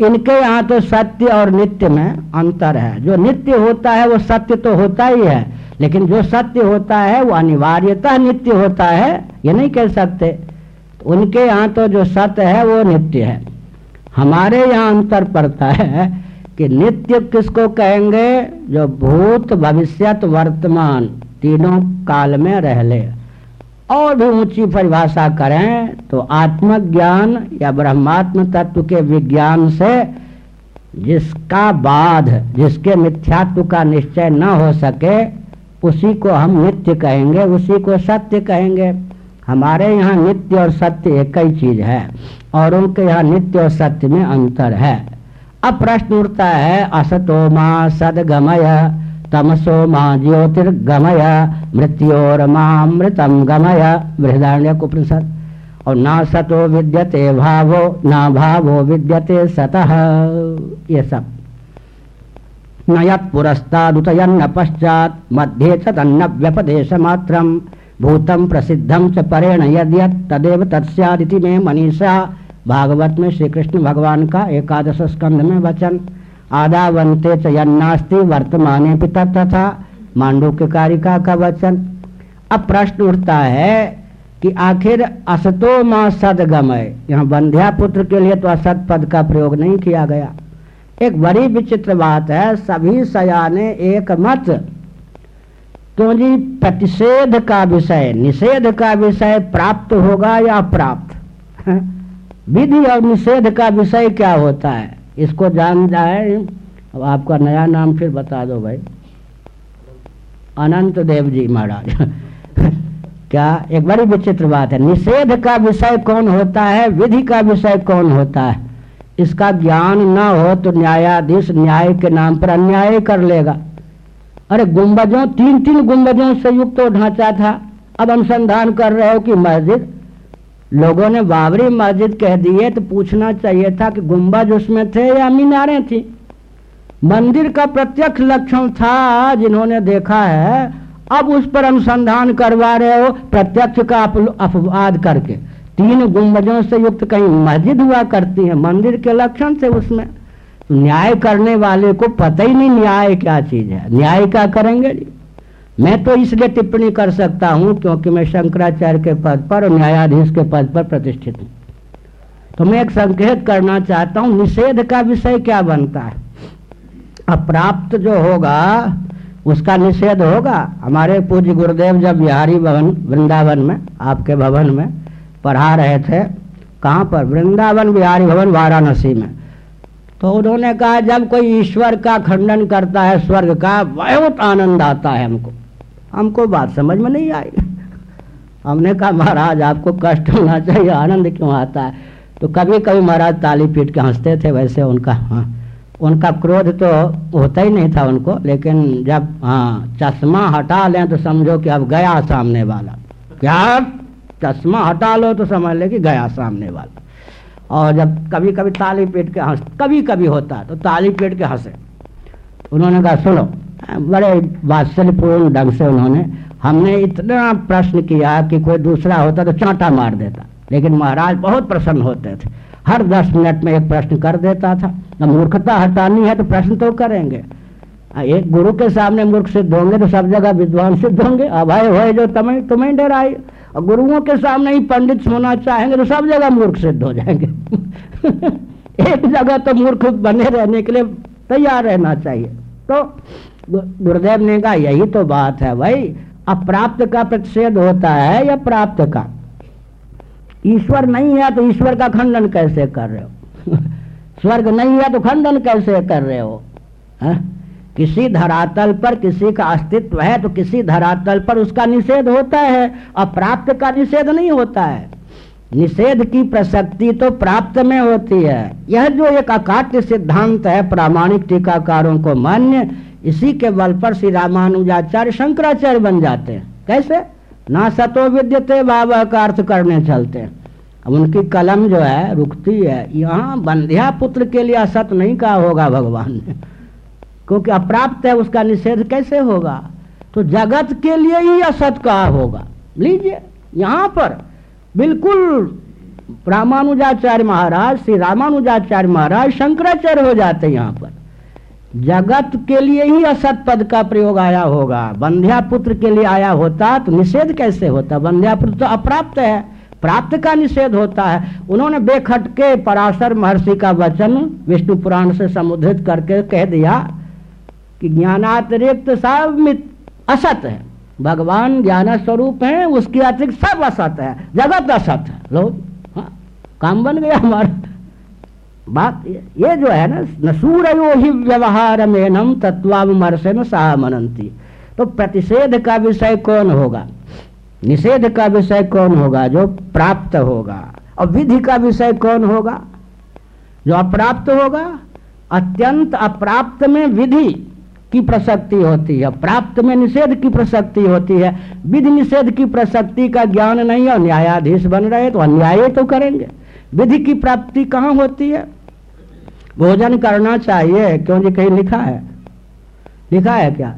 इनके यहाँ तो सत्य और नित्य में अंतर है। जो नित्य होता है, वो सत्य तो होता ही है, लेकिन जो सत्य होता है, वो अनिवार्यतः नित्य होता है। ये नहीं कह सकते। उनके यहाँ तो जो सत्य है, वो नित्य है। हमारे यहाँ अंतर पड़ता है कि नित्य किसको कहेंगे? जो भूत, भविष्यत, वर्तमान, तीनों काल में रह ले। और भी ऊँची परिभाषा करें तो आत्मज्ञान या ब्रह्मात्म तत्व के विज्ञान से जिसका बाध, जिसके मिथ्यात्व का निश्चय न हो सके, उसी को हम नित्य कहेंगे, उसी को सत्य कहेंगे। हमारे यहाँ नित्य और सत्य एक ही चीज़ है, और उनके यहाँ नित्य और सत्य में अंतर है। अब प्रश्न उठता है, असतो माँ सदगमय। तमसो माँ ज्योतिर्गमय मृत्योर मामृतम गमय। बृहदारण्य उपनिषद और ना सतो विद्यते भावो, ना भावो विद्यते सतः। ये सब। न यत्पुरस्तादुतयन्न पश्चात, मध्ये च तन्न व्यपदेश मात्रम भूतम प्रसिद्धम च परेण यद तदेव तत्स्यादिति में मनीषा। भागवत में श्री कृष्ण भगवान का एकादश स्कंध में वचन। आदावंते चन्नास्ति वर्तमाने पिता तथा मांडू के कारिका का वचन। अब प्रश्न उठता है कि आखिर असतो माँ सदगमय? यहाँ बंध्या पुत्र के लिए तो असत पद का प्रयोग नहीं किया गया। एक बड़ी विचित्र बात है, सभी सयाने एक मत। तो जी प्रतिषेध का विषय, निषेध का विषय प्राप्त होगा या अप्राप्त? *laughs* विधि और निषेध का विषय क्या होता है? इसको जान जाए, अब आपका नया नाम फिर बता दो भाई। अनंत देव जी महाराज। *laughs* क्या एक बड़ी विचित्र बात है, निषेध का विषय कौन होता है, विधि का विषय कौन होता है? इसका ज्ञान न हो तो न्यायाधीश न्याय के नाम पर अन्याय कर लेगा। अरे गुंबजों तीन तीन गुंबजों से युक्त तो ढांचा था। अब अनुसंधान कर रहे हो कि मस्जिद लोगों ने बाबरी मस्जिद कह दिए तो पूछना चाहिए था कि गुम्बज उसमें थे या मीनारें थी? मंदिर का प्रत्यक्ष लक्षण था, जिन्होंने देखा है, अब उस पर अनुसंधान करवा रहे हो, प्रत्यक्ष का अपवाद करके। तीन गुम्बजों से युक्त कहीं मस्जिद हुआ करती है, मंदिर के लक्षण से उसमें। न्याय करने वाले को पता ही नहीं न्याय क्या चीज़ है। न्याय क्या करेंगे जी? मैं तो इसलिए टिप्पणी कर सकता हूँ क्योंकि मैं शंकराचार्य के पद पर और न्यायाधीश के पद पर प्रतिष्ठित हूँ। तो मैं एक संकेत करना चाहता हूँ, निषेध का विषय क्या बनता है? अप्राप्त जो होगा, उसका निषेध होगा। हमारे पूज्य गुरुदेव जब बिहारी भवन, वृंदावन में, आपके भवन में पढ़ा रहे थे, कहाँ पर? वृंदावन बिहारी भवन, वाराणसी में। तो उन्होंने कहा, जब कोई ईश्वर का खंडन करता है, स्वर्ग का बहुत आनंद आता है हमको। हमको बात समझ में नहीं आई। हमने कहा, महाराज, आपको कष्ट होना चाहिए, आनंद क्यों आता है? तो कभी कभी महाराज ताली पीट के हँसते थे वैसे उनका हाँ। उनका क्रोध तो होता ही नहीं था उनको, लेकिन जब हाँ चश्मा हटा लें तो समझो कि अब गया सामने वाला। क्या? चश्मा हटा लो तो समझ ले कि गया सामने वाला। और जब कभी कभी ताली पीट के हंस कभी कभी होता तो ताली पीट के हंसे। उन्होंने कहा, सुनो, बड़े वात्सल्यपूर्ण ढंग से उन्होंने हमने इतना प्रश्न किया कि कोई दूसरा होता तो चांटा मार देता। लेकिन महाराज बहुत प्रसन्न होते थे। हर दस मिनट में एक प्रश्न कर देता था। न मूर्खता हटानी है तो प्रश्न तो करेंगे। एक गुरु के सामने मूर्ख सिद्ध होंगे तो सब जगह विद्वान सिद्ध होंगे। अभय हो जो तुम्हें तुम्हें डराई। और गुरुओं के सामने ही पंडित होना चाहेंगे तो सब जगह मूर्ख सिद्ध हो जाएँगे। *laughs* एक जगह तो मूर्ख बने रहने के लिए तैयार रहना चाहिए। तो गुरुदेव ने कहा, यही तो बात है भाई। अप्राप्त का प्रतिषेध होता है या प्राप्त का? ईश्वर नहीं है तो ईश्वर का खंडन कैसे कर रहे हो? *laughs* स्वर्ग नहीं है तो खंडन कैसे कर रहे हो? है? किसी धरातल पर किसी का अस्तित्व है तो किसी धरातल पर उसका निषेध होता है। अप्राप्त का निषेध नहीं होता है। निषेध की प्रसक्ति तो प्राप्त में होती है। यह जो एक अकाट्य सिद्धांत है, प्रामाणिक टीकाकारों को मान्य, इसी के बल पर श्री रामानुजाचार्य शंकराचार्य बन जाते हैं। कैसे? ना सतो विद्यते बाबा का अर्थ करने चलते हैं। अब उनकी कलम जो है, रुकती है, यहाँ बंध्या पुत्र के लिए असत नहीं कहा होगा भगवान ने। क्योंकि अप्राप्त है, उसका निषेध कैसे होगा? तो जगत के लिए ही असत कहा होगा। लीजिए, यहाँ पर बिल्कुल रामानुजाचार्य महाराज, श्री रामानुजाचार्य महाराज शंकराचार्य हो जाते यहाँ पर। जगत के लिए ही असत पद का प्रयोग आया होगा। बंध्या पुत्र के लिए आया होता तो निषेध कैसे होता? बंध्या पुत्र तो अप्राप्त है, प्राप्त का निषेध होता है। उन्होंने बेखट के पराशर महर्षि का वचन विष्णु पुराण से समुद्रित करके कह दिया कि ज्ञानातिरिक्त सब असत है। भगवान ज्ञान स्वरूप है उसके अतिरिक्त सब असत है जगत असत है। लो हाँ, काम बन गया हमारा। बात ये जो है ना नसूरयो ही व्यवहार में नम तत्वामर्शन मनंती तो प्रतिषेध का विषय कौन होगा? निषेध का विषय कौन होगा जो प्राप्त होगा? और विधि का विषय कौन होगा? जो अप्राप्त होगा? अत्यंत अप्राप्त में विधि। की प्रसक्ति होती है। प्राप्त में निषेध की प्रसक्ति होती है। विधि निषेध की प्रसक्ति का ज्ञान नहीं है न्यायाधीश बन रहे तो अन्याय तो करेंगे। विधि की प्राप्ति कहाँ होती है? भोजन करना चाहिए, क्यों जी कहीं लिखा है? लिखा है क्या?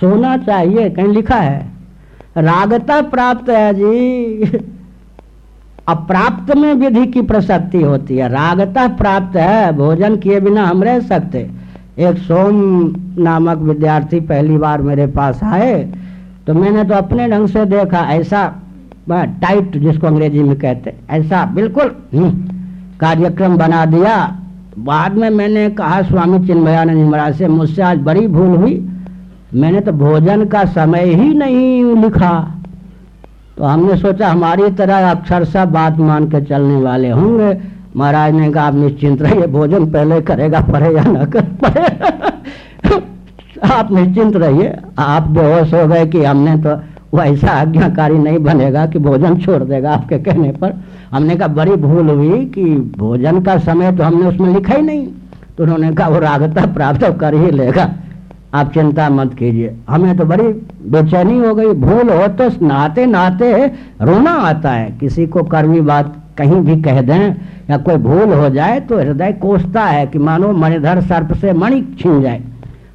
सोना चाहिए, कहीं लिखा है? रागता प्राप्त है जी। अप्राप्त में विधि की प्रसक्ति होती है। रागता प्राप्त है, भोजन किए बिना हम रह सकते। एक सोम नामक विद्यार्थी पहली बार मेरे पास आए तो मैंने तो अपने ढंग से देखा ऐसा टाइट जिसको अंग्रेज़ी में कहते ऐसा बिल्कुल हम्म, कार्यक्रम बना दिया। बाद में मैंने कहा स्वामी चिन्मयानंद महाराज से मुझसे आज बड़ी भूल हुई। मैंने तो भोजन का समय ही नहीं लिखा। तो हमने सोचा हमारी तरह अक्षर सा बात मान के चलने वाले होंगे। महाराज ने कहा, आप निश्चिंत रहिए, भोजन पहले करेगा पड़े या न कर पड़े आप निश्चिंत रहिए, आप बेहोश हो गए कि हमने तो वैसा आज्ञाकारी नहीं बनेगा कि भोजन छोड़ देगा आपके कहने पर। हमने कहा, बड़ी भूल हुई कि भोजन का समय तो हमने उसमें लिखा ही नहीं। तो उन्होंने कहा, वो रागता प्राप्त कर ही लेगा। आप चिंता मत कीजिए। हमें तो बड़ी बेचैनी हो गई। भूल हो तो नहाते नहाते रोना आता है। किसी को कर्मी बात कहीं भी कह दें या कोई भूल हो जाए तो हृदय कोसता है कि मानो मणिधर सर्प से मणि छीन जाए।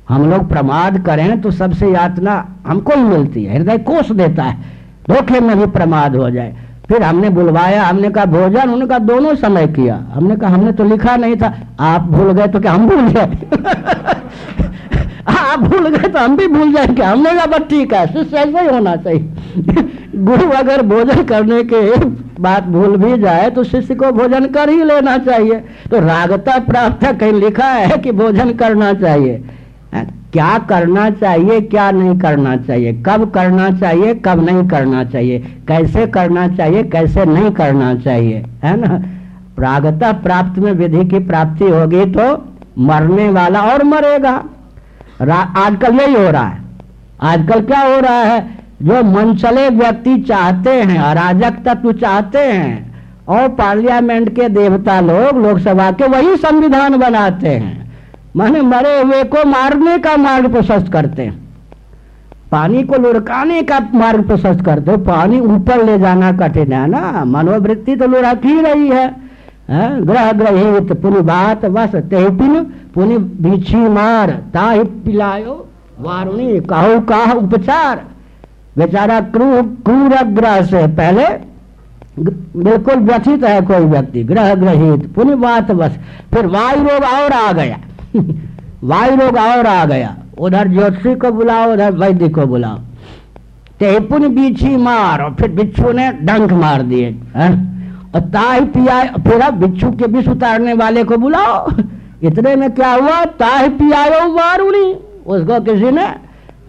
हम लोग प्रमाद करें तो सबसे यातना हमको ही मिलती है। हृदय कोस देता है, धोखे में भी प्रमाद हो जाए। फिर हमने बुलवाया, हमने कहा भोजन, उन्होंने कहा दोनों समय किया। हमने कहा, हमने तो लिखा नहीं था, आप भूल गए तो क्या हम भूल गए *laughs* आप भूल गए तो हम भी भूल जाएँगे। हमने कहा बस ठीक है शिष्य ऐसा ही होना चाहिए। गुरु अगर भोजन करने के बात भूल भी जाए तो शिष्य को भोजन कर ही लेना चाहिए। तो रागता प्राप्त कहीं लिखा है कि भोजन करना चाहिए। क्या करना चाहिए, क्या नहीं करना चाहिए? कब करना चाहिए, कब नहीं करना चाहिए? कैसे करना चाहिए, कैसे नहीं करना चाहिए? है ना? प्रागता प्राप्त में विधि की प्राप्ति होगी तो मरने वाला और मरेगा। आजकल यही हो रहा है। आजकल क्या हो रहा है? जो मनचले व्यक्ति चाहते हैं, अराजक तत्व चाहते हैं, और पार्लियामेंट के देवता लोग, लोकसभा के वही संविधान बनाते हैं। माने मरे हुए को मारने का मार्ग प्रशस्त करते हैं। पानी को लुढ़काने का मार्ग प्रशस्त करते हो। पानी ऊपर ले जाना कठिन है ना। मनोवृत्ति तो लुढ़क ही रही है। ग्रह ग्रहित पुनि बात बस ते पिन पुनि बिछी मार ताहि पिलायो, वारुणी कहो काह उपचार। बेचारा क्रूर क्रूर ग्रह से पहले बिल्कुल व्यथित है कोई व्यक्ति, ग्रह ग्रहित, पुनि बात बस। फिर वायु रोग और आ गया। *laughs* वायु रोग और आ गया। उधर ज्योतिषी को बुलाओ, उधर वैद्य को बुलाओ। तेपुन बीछी मार और फिर बिच्छू ने डंक मार दिए और ताही पिया फिर अब बिच्छू के विष उतारने वाले को बुलाओ। *laughs* इतने में क्या हुआ? ताही पियायो वारुणी। उसको किसी ने,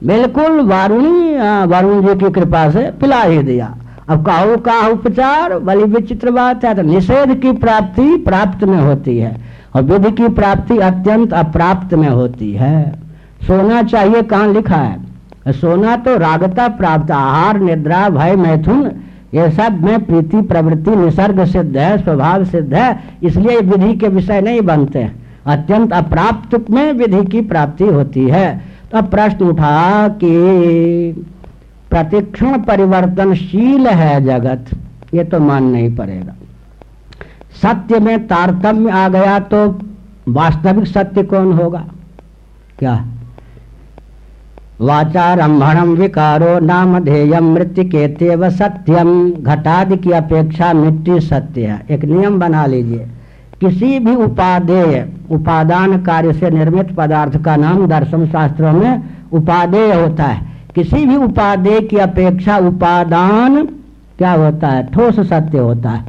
बिल्कुल वारुणी वारुण जी की कृपा से पिला ही दिया। अब काहू का उपचार, बड़ी विचित्र बात है तो निषेध की प्राप्ति प्राप्त में होती है, और विधि की प्राप्ति अत्यंत अप्राप्त में होती है। सोना चाहिए कहाँ लिखा है? सोना तो रागता प्राप्त, आहार, निद्रा, भय, मैथुन, ये सब में प्रीति, प्रवृत्ति, निसर्ग सिद्ध है, स्वभाव सिद्ध है, इसलिए विधि के विषय नहीं बनते। अत्यंत अप्राप्त में विधि की प्राप्ति होती है। तो प्रश्न उठा कि प्रतिक्षण परिवर्तनशील है जगत, ये तो मान नहीं पड़ेगा। सत्य में तारतम्य आ गया तो वास्तविक सत्य कौन होगा? क्या? वाचारंभणम विकारो नाम ध्येयम मृत्यु के तेव सत्यम घटादि की अपेक्षा मिट्टी सत्य है। एक नियम बना लीजिए। किसी भी उपादेय, उपादान कार्य से निर्मित पदार्थ का नाम दर्शन शास्त्रों में उपादेय होता है। किसी भी उपादेय की अपेक्षा उपादान क्या होता है? ठोस सत्य होता है।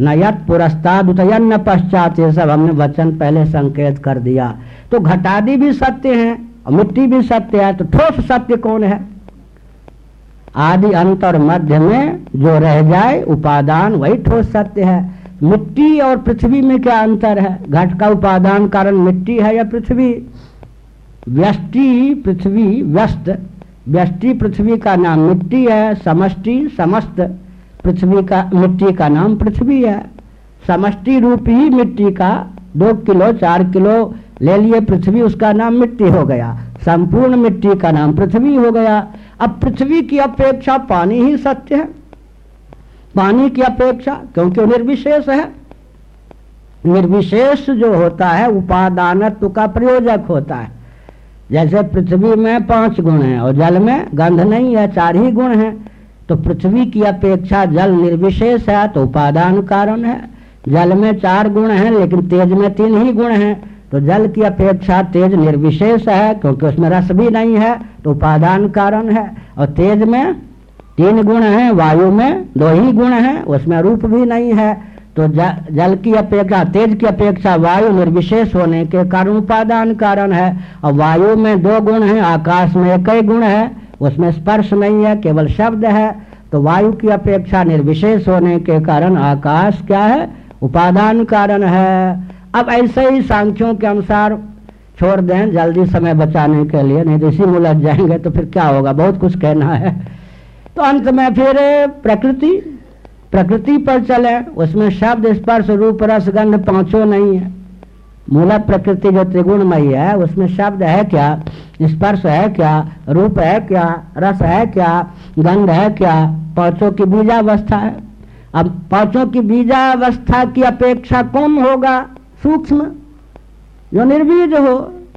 नयत पुरस्ताद उतयन न पश्चात, ये सब हमने वचन पहले संकेत कर दिया। तो घटादी भी सत्य है मिट्टी भी सत्य है तो ठोस सत्य कौन है? आदि अंत और मध्य में जो रह जाए, उपादान वही ठोस सत्य है। मिट्टी और पृथ्वी में क्या अंतर है? घट का उपादान कारण मिट्टी है या पृथ्वी? व्यष्टि पृथ्वी व्यस्त व्यष्टि पृथ्वी का नाम मिट्टी है, समष्टि समस्त। पृथ्वी का, मिट्टी का नाम पृथ्वी है। समष्टि रूप ही मिट्टी का, दो किलो, चार किलो, ले लिए पृथ्वी, उसका नाम मिट्टी हो गया। संपूर्ण मिट्टी का नाम पृथ्वी हो गया। अब पृथ्वी की अपेक्षा पानी ही सत्य है। पानी की अपेक्षा, क्योंकि वो निर्विशेष है। निर्विशेष जो होता है, उपादानत्व का प्रयोजक होता है। जैसे पृथ्वी में पाँच गुण हैं और जल में गंध नहीं है, चार ही गुण हैं। तो पृथ्वी की अपेक्षा जल निर्विशेष है तो उपादान कारण है। जल में चार गुण हैं, लेकिन तेज में तीन ही गुण हैं। तो जल की अपेक्षा तेज निर्विशेष है, क्योंकि उसमें रस भी नहीं है तो उपादान कारण है। और तेज में तीन गुण हैं, वायु में दो ही गुण हैं, उसमें रूप भी नहीं है। तो जल की अपेक्षा, तेज की अपेक्षा वायु निर्विशेष होने के कारण उपादान कारण है। और वायु में दो गुण हैं, आकाश में एक ही गुण है, उसमें स्पर्श नहीं है, केवल शब्द है। तो वायु की अपेक्षा निर्विशेष होने के कारण आकाश क्या है? उपादान कारण है। अब ऐसे ही सांख्यों के अनुसार छोड़ दें, जल्दी समय बचाने के लिए, नहीं तो इसी में लग जाएँगे तो फिर क्या होगा? बहुत कुछ कहना है। तो अंत में फिर प्रकृति प्रकृति पर चले। उसमें शब्द स्पर्श रूप रस गंध पाँचों नहीं है। मूल प्रकृति जो त्रिगुणमयी है, उसमें शब्द है क्या? स्पर्श है क्या? रूप है क्या? रस है क्या? गंध है क्या? पाँचों की बीजावस्था है। अब पाँचों की बीजावस्था की अपेक्षा कौन होगा, सूक्ष्म। जो निर्बीज हो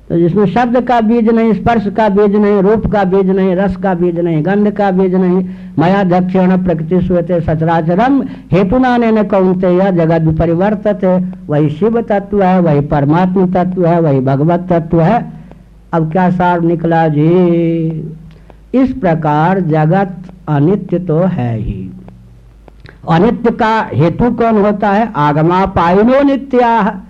तो जिसमें शब्द का बीज नहीं, स्पर्श का बीज नहीं, रूप का बीज नहीं, रस का बीज नहीं, गंध का बीज नहीं, मया दक्षिण प्रकृति स्वेते सचराचरम, हेतु नाने कौनते यह जगत परिवर्तित है वही शिव तत्व है, वही परमात्म तत्व है, वही भगवत तत्व है। अब क्या सार निकला जी? इस प्रकार जगत अनित्य तो है ही। अनित्य का हेतु कौन होता है? आगमा पाइनो नित्या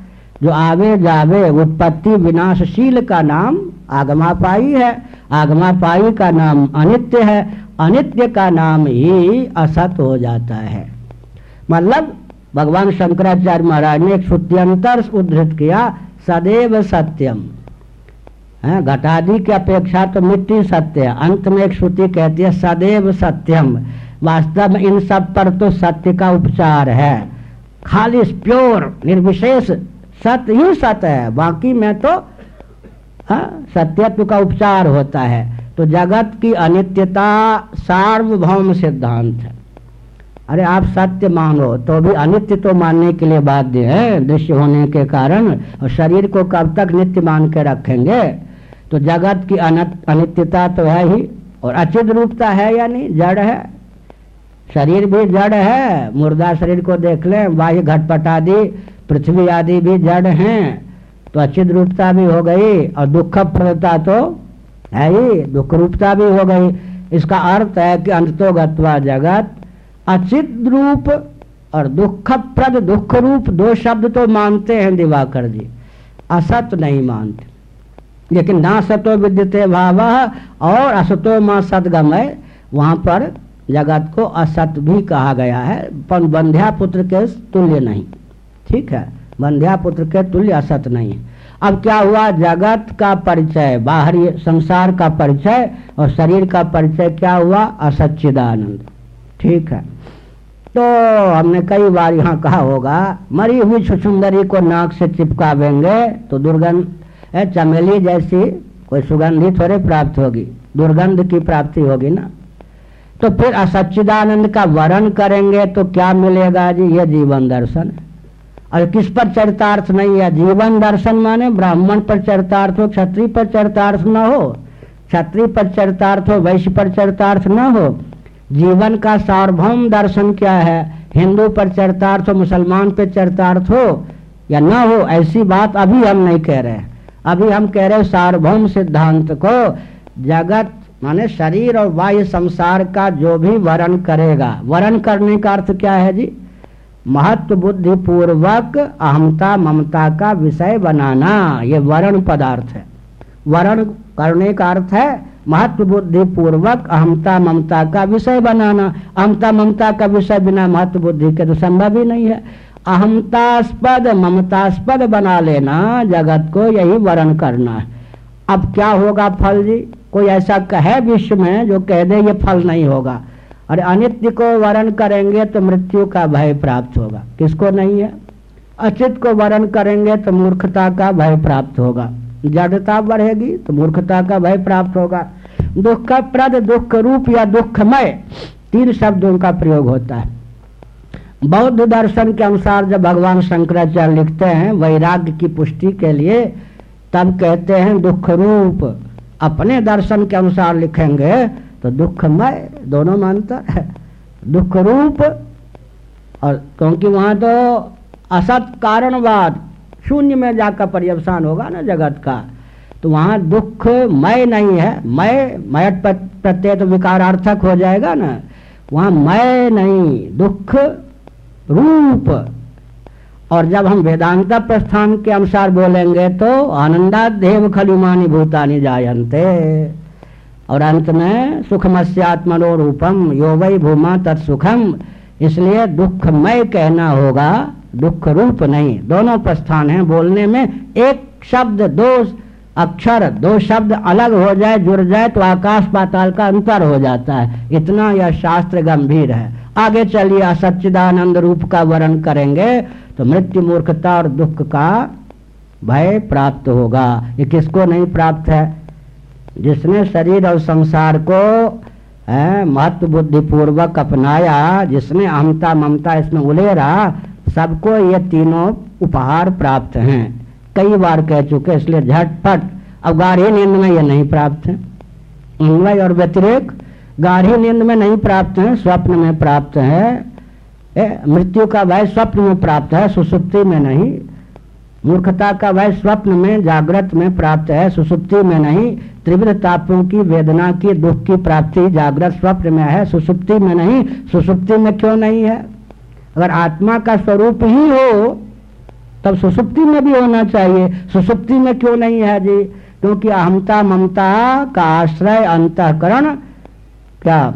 जो आवे जावे उत्पत्ति विनाशशील का नाम आगमापाई है। आगमापाई का नाम अनित्य है, अनित्य का नाम ही असत हो जाता है। मतलब भगवान शंकराचार्य महाराज ने एक श्रुत्यंतर उद्धृत किया, सदैव सत्यम। है, घटादि की अपेक्षा तो मिट्टी सत्य है। अंत में एक श्रुति कहती है, सदैव सत्यम। वास्तव में इन सब पर तो सत्य का उपचार है। खाली प्योर, निर्विशेष सत्य ही सत्य है। बाकी में तो हाँ, सत्यत्व का उपचार होता है। तो जगत की अनित्यता सार्वभौम सिद्धांत है। अरे आप सत्य मानो तो भी अनित्य तो मानने के लिए बाध्य है। दृश्य होने के कारण और शरीर को कब तक नित्य मान के रखेंगे? तो जगत की अनित्यता तो है ही और अचित रूपता है या नहीं जड़ है। शरीर भी जड़ है। मुर्दा शरीर को देख लें बाह्य घटपटादी पृथ्वी आदि भी जड़ हैं तो अचित रूपता भी हो गई और दुख प्रदता तो है ही, दुख रूपता भी हो गई। इसका अर्थ है कि अंतो जगत अचित रूप और दुख प्रद दुख रूप दो शब्द तो मानते हैं दिवाकर जी। असत नहीं मानते। लेकिन ना सतो विद्यते भाव और असतो माँ सदगमय, वहाँ पर जगत को असत भी कहा गया है, पर बंध्या पुत्र के तुल्य नहीं। ठीक है? बंध्या पुत्र के तुल्य असत नहीं। है अब क्या हुआ? जगत का परिचय, बाहरी संसार का परिचय और शरीर का परिचय क्या हुआ? असच्चिदानंद। ठीक है। तो हमने कई बार यहाँ कहा होगा, मरी हुई सुंदरी को नाक से चिपकावेंगे तो दुर्गंध चमेली जैसी कोई सुगंधी थोड़े प्राप्त होगी। दुर्गंध की प्राप्ति होगी ना? तो फिर असच्चिदानंद का वर्ण करेंगे तो क्या मिलेगा जी? ये जीवन दर्शन। है और किस पर चरितार्थ नहीं है? जीवन दर्शन माने ब्राह्मण पर चरितार्थ हो, क्षत्रिय पर चरितार्थ न हो। क्षत्रिय पर चरितार्थ हो, वैश्य पर चरितार्थ न हो। जीवन का सार्वभौम दर्शन क्या है? हिंदू पर चरितार्थ हो, मुसलमान पर चरितार्थ हो या न हो, ऐसी बात अभी हम नहीं कह रहे अभी हम कह रहे सार्वभौम सिद्धांत को, जगत माने शरीर और वायु संसार का जो भी वर्ण करेगा। वर्ण करने का अर्थ क्या है जी? महत्व बुद्धि पूर्वक अहमता ममता का विषय बनाना, ये वर्ण पदार्थ है। वर्ण करने का अर्थ है महत्व बुद्धि पूर्वक अहमता ममता का विषय बनाना। अहमता ममता का विषय बिना महत्व बुद्धि के तो संभव ही नहीं है। अहमतास्पद ममतास्पद बना लेना, जगत को यही वर्ण करना है। अब क्या होगा फल जी? कोई ऐसा कहे विश्व में जो कह दे, ये फल नहीं होगा। और अनित्य को वर्ण करेंगे तो मृत्यु का भय प्राप्त होगा। किसको नहीं है? अचित को वर्ण करेंगे तो मूर्खता का भय प्राप्त होगा। जड़ता बढ़ेगी तो मूर्खता का भय प्राप्त होगा। दुख का प्रद दुख रूप या दुखमय, तीन शब्दों का प्रयोग होता है। बौद्ध दर्शन के अनुसार जब भगवान शंकराचार्य लिखते हैं, वैराग्य की पुष्टि के लिए तब कहते हैं दुख रूप। अपने दर्शन के अनुसार लिखेंगे तो दुखमय दोनों में अंतर है। दुख रूप और क्योंकि वहाँ तो असत कारणवाद, शून्य में जाकर पर्यवसान होगा ना जगत का। तो वहाँ दुख मय नहीं है। मय मय प्रत्यय तो विकारार्थक हो जाएगा ना। वहाँ मय नहीं, दुख रूप। और जब हम वेदांता प्रस्थान के अनुसार बोलेंगे तो आनंदा आनंदादेव खलुमानी भूतानी जायंते और अंत में सुखमस्यात्मनो रूपम, यो वही भूमा तत्सुखम इसलिए दुखमय कहना होगा दुख रूप नहीं। दोनों प्रस्थान हैं बोलने में। एक शब्द दो अक्षर, दो शब्द अलग हो जाए, जुड़ जाए तो आकाश पाताल का अंतर हो जाता है। इतना यह शास्त्र गंभीर है। आगे चलिए, असच्चिदानंद रूप का वर्ण करेंगे तो मृत्यु मूर्खता और दुख का भय प्राप्त होगा। ये किसको नहीं प्राप्त है? जिसने शरीर और संसार को महत्व बुद्धि पूर्वक अपनाया, जिसने अहमता ममता इसमें उलेरा, सबको ये तीनों उपहार प्राप्त हैं। कई बार कह चुके इसलिए झटपट। अब गाढ़ी नींद में ये नहीं प्राप्त है। अन्वय और व्यतिरेक गाढ़ी नींद में नहीं प्राप्त है, स्वप्न में प्राप्त है। मृत्यु का भय स्वप्न में प्राप्त है, सुसुप्ति में नहीं। मूर्खता का वह स्वप्न में जागृत में प्राप्त है, सुसुप्ति में नहीं, त्रिविध तापों की वेदना की दुख की प्राप्ति जागृत स्वप्न में है, सुसुप्ति में नहीं, सुसुप्ति में क्यों नहीं है? अगर आत्मा का स्वरूप ही हो, तब सुसुप्ति में भी होना चाहिए। सुसुप्ति में क्यों नहीं है जी? क्योंकि अहमता ममता का आश्रय, अंतकरण, क्या?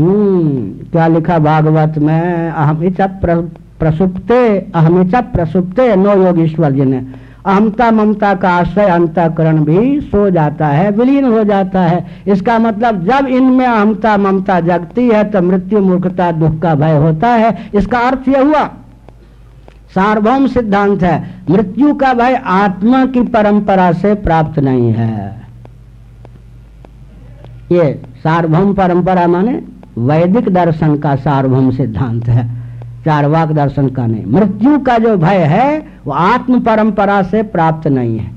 हम्म क्या लिखा भागवत में? अहमिचा प्रसुप्ते, अहमिचा प्रसुप्ते, नो योगेश्वर जी ने। अहमता ममता का आश्रय, अंतकरण भी सो जाता है, विलीन हो जाता है। इसका मतलब जब इनमें अहमता ममता जगती है तो मृत्यु, मूर्खता, दुख का भय होता है। इसका अर्थ यह हुआ, सार्वभौम सिद्धांत है, मृत्यु का भय आत्मा की परंपरा से प्राप्त नहीं है। ये सार्वभौम परंपरा माने वैदिक दर्शन का सार्वभौम सिद्धांत है। चारवाक दर्शन का नहीं मृत्यु का जो भय है, वो आत्म परंपरा से प्राप्त नहीं है।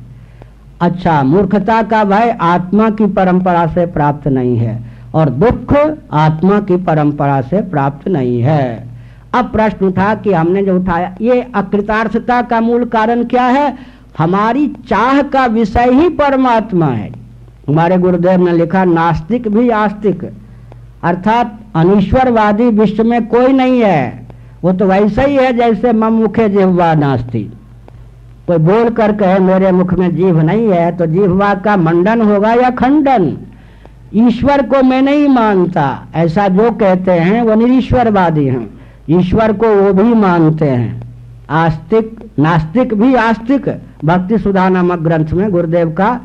अच्छा मूर्खता का भय आत्मा की परंपरा से प्राप्त नहीं है और दुख आत्मा की परंपरा से प्राप्त नहीं है। अब प्रश्न उठा कि हमने जो उठाया, ये अकृतार्थता का मूल कारण क्या है? हमारी चाह का विषय ही परमात्मा है। हमारे गुरुदेव ने लिखा, नास्तिक भी आस्तिक। अर्थात अनिश्वरवादी विश्व में कोई नहीं है। वो तो वैसा ही है जैसे मम मुखे जिहवा नास्ती। कोई बोल कर कहे, मेरे मुख में जीव नहीं है तो जीववा का मंडन होगा या खंडन? ईश्वर को मैं नहीं मानता। ऐसा जो कहते हैं, वो निरीश्वरवादी हैं। ईश्वर को वो भी मानते हैं। आस्तिक, नास्तिक भी आस्तिक। भक्ति सुधा नामक ग्रंथ में गुरुदेव का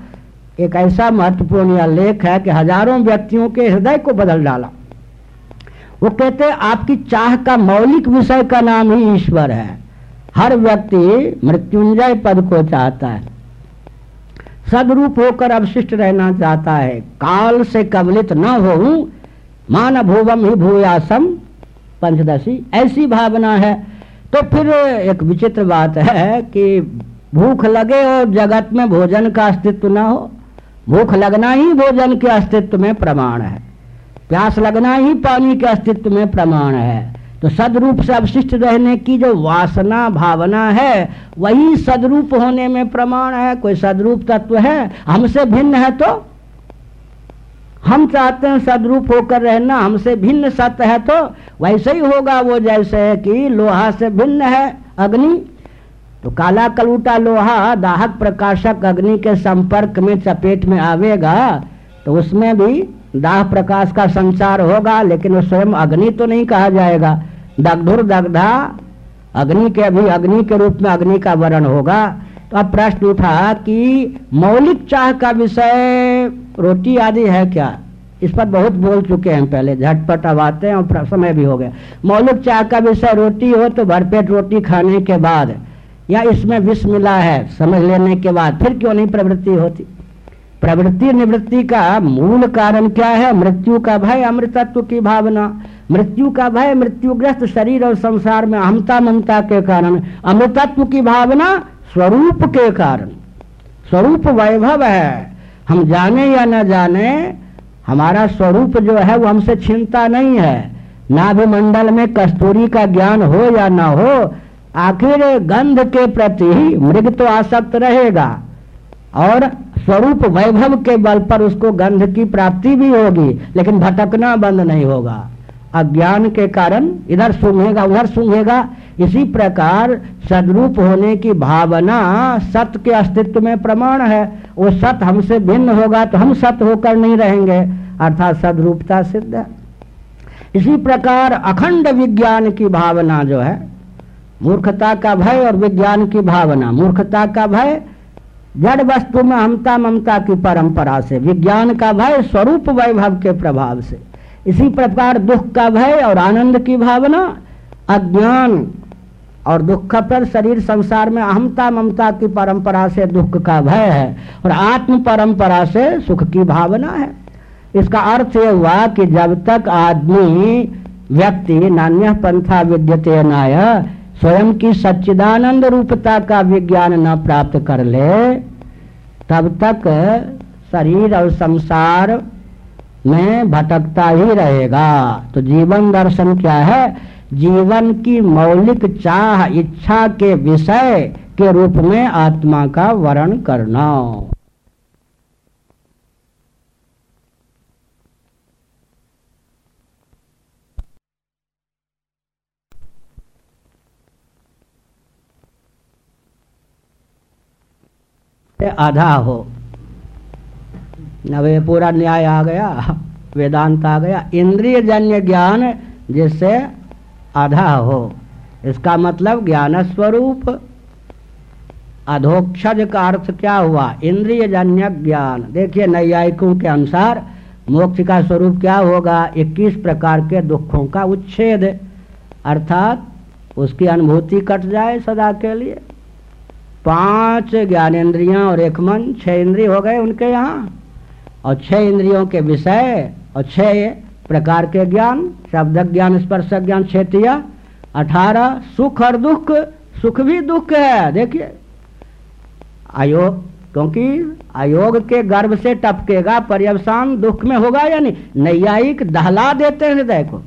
एक ऐसा महत्वपूर्ण लेख है कि हज़ारों व्यक्तियों के हृदय को बदल डाला। वो कहते हैं, आपकी चाह का मौलिक विषय का नाम ही ईश्वर है। हर व्यक्ति मृत्युंजय पद को चाहता है। सदरूप होकर अवशिष्ट रहना चाहता है। काल से कबलित न हो मान भूवम ही भूयासम पंचदशी। ऐसी भावना है। तो फिर एक विचित्र बात है कि भूख लगे और जगत में भोजन का अस्तित्व ना हो। भूख लगना ही भोजन के अस्तित्व में प्रमाण है। प्यास लगना ही पानी के अस्तित्व में प्रमाण है। तो सदरूप से अवशिष्ट रहने की जो वासना, भावना है, वही सदरूप होने में प्रमाण है। कोई सदरूप तत्व है? हमसे भिन्न है तो? हम चाहते हैं सदरूप होकर रहना, हमसे भिन्न सत्य है तो? वैसे ही होगा वो जैसे कि लोहा से भिन्न है अग्नि। तो काला कलूटा लोहा दाहक प्रकाशक अग्नि के संपर्क में चपेट में आवेगा तो उसमें भी दाह प्रकाश का संचार होगा, लेकिन वो स्वयं अग्नि तो नहीं कहा जाएगा। दग्धुर दग्धा अग्नि के अभी अग्नि के रूप में अग्नि का वर्ण होगा। तो अब प्रश्न उठा कि मौलिक चाह का विषय, रोटी आदि है क्या? इस पर बहुत बोल चुके हैं पहले, झटपट अब आते हैं और समय भी हो गया। मौलिक चाह का विषय रोटी हो तो भरपेट रोटी खाने के बाद, या इसमें विष मिला है, समझ लेने के बाद, फिर क्यों नहीं प्रवृत्ति होती? प्रवृत्ति निवृत्ति का मूल कारण क्या है? मृत्यु का भय, अमृतत्व की भावना। मृत्यु का भय, मृत्युग्रस्त शरीर और संसार में अहमता ममता के कारण। अमृतत्व की भावना स्वरूप के कारण। स्वरूप वैभव है। हम जाने या न जाने, हमारा स्वरूप जो है वो हमसे छिनता नहीं है। नाभिमंडल में कस्तूरी का ज्ञान हो या ना हो, आखिर गंध के प्रति मृग तो आसक्त रहेगा। और स्वरूप वैभव के बल पर उसको गंध की प्राप्ति भी होगी, लेकिन भटकना बंद नहीं होगा। अज्ञान के कारण इधर सूंघेगा, उधर सूंघेगा। इसी प्रकार सदरूप होने की भावना सत्य के अस्तित्व में प्रमाण है। वो सत्य हमसे भिन्न होगा तो हम सत्य होकर नहीं रहेंगे। अर्थात सदरूपता सिद्ध है। इसी प्रकार अखंड विज्ञान की भावना जो है, मूर्खता का भय और विज्ञान की भावना। मूर्खता का भय जड़ वस्तु में हमता ममता की परंपरा से, विज्ञान का भय, स्वरूप वैभव के प्रभाव से। इसी प्रकार दुख का भय और आनंद की भावना, अज्ञान और दुख पर शरीर संसार में अहमता, ममता की परंपरा से दुख का भय है और आत्म परंपरा से सुख की भावना है। इसका अर्थ यह हुआ कि जब तक आदमी व्यक्ति नान्य पंथा विद्यते नाय स्वयं की सच्चिदानंद रूपता का विज्ञान न प्राप्त कर ले, तब तक शरीर और संसार में भटकता ही रहेगा। तो जीवन दर्शन क्या है? जीवन की मौलिक चाह, इच्छा के विषय के रूप में आत्मा का वर्ण करना। आधा हो। नवे पूरा न्याय आ गया, वेदांत आ गया इंद्रिय जन्य ज्ञान जिससे आधा हो। इसका मतलब ज्ञान स्वरूप अधोक्षज का अर्थ क्या हुआ? इंद्रिय जन्य ज्ञान। देखिए नैयायिकों के अनुसार मोक्ष का स्वरूप क्या होगा? 21 प्रकार के दुखों का उच्छेद। अर्थात उसकी अनुभूति कट जाए सदा के लिए। पाँच ज्ञानेन्द्रियाँ और एक मन, छह इंद्रिय हो गए उनके यहाँ। और छह इंद्रियों के विषय और छह प्रकार के ज्ञान, शब्द ज्ञान, स्पर्श ज्ञान, क्षेत्रीय, अठारह, सुख और दुख। सुख भी दुख है, देखिए। आयोग क्योंकि आयोग के गर्भ से टपकेगा, पर्यवसान दुख में होगा या नहीं? नैयायिक दहला देते हैं हृदय को।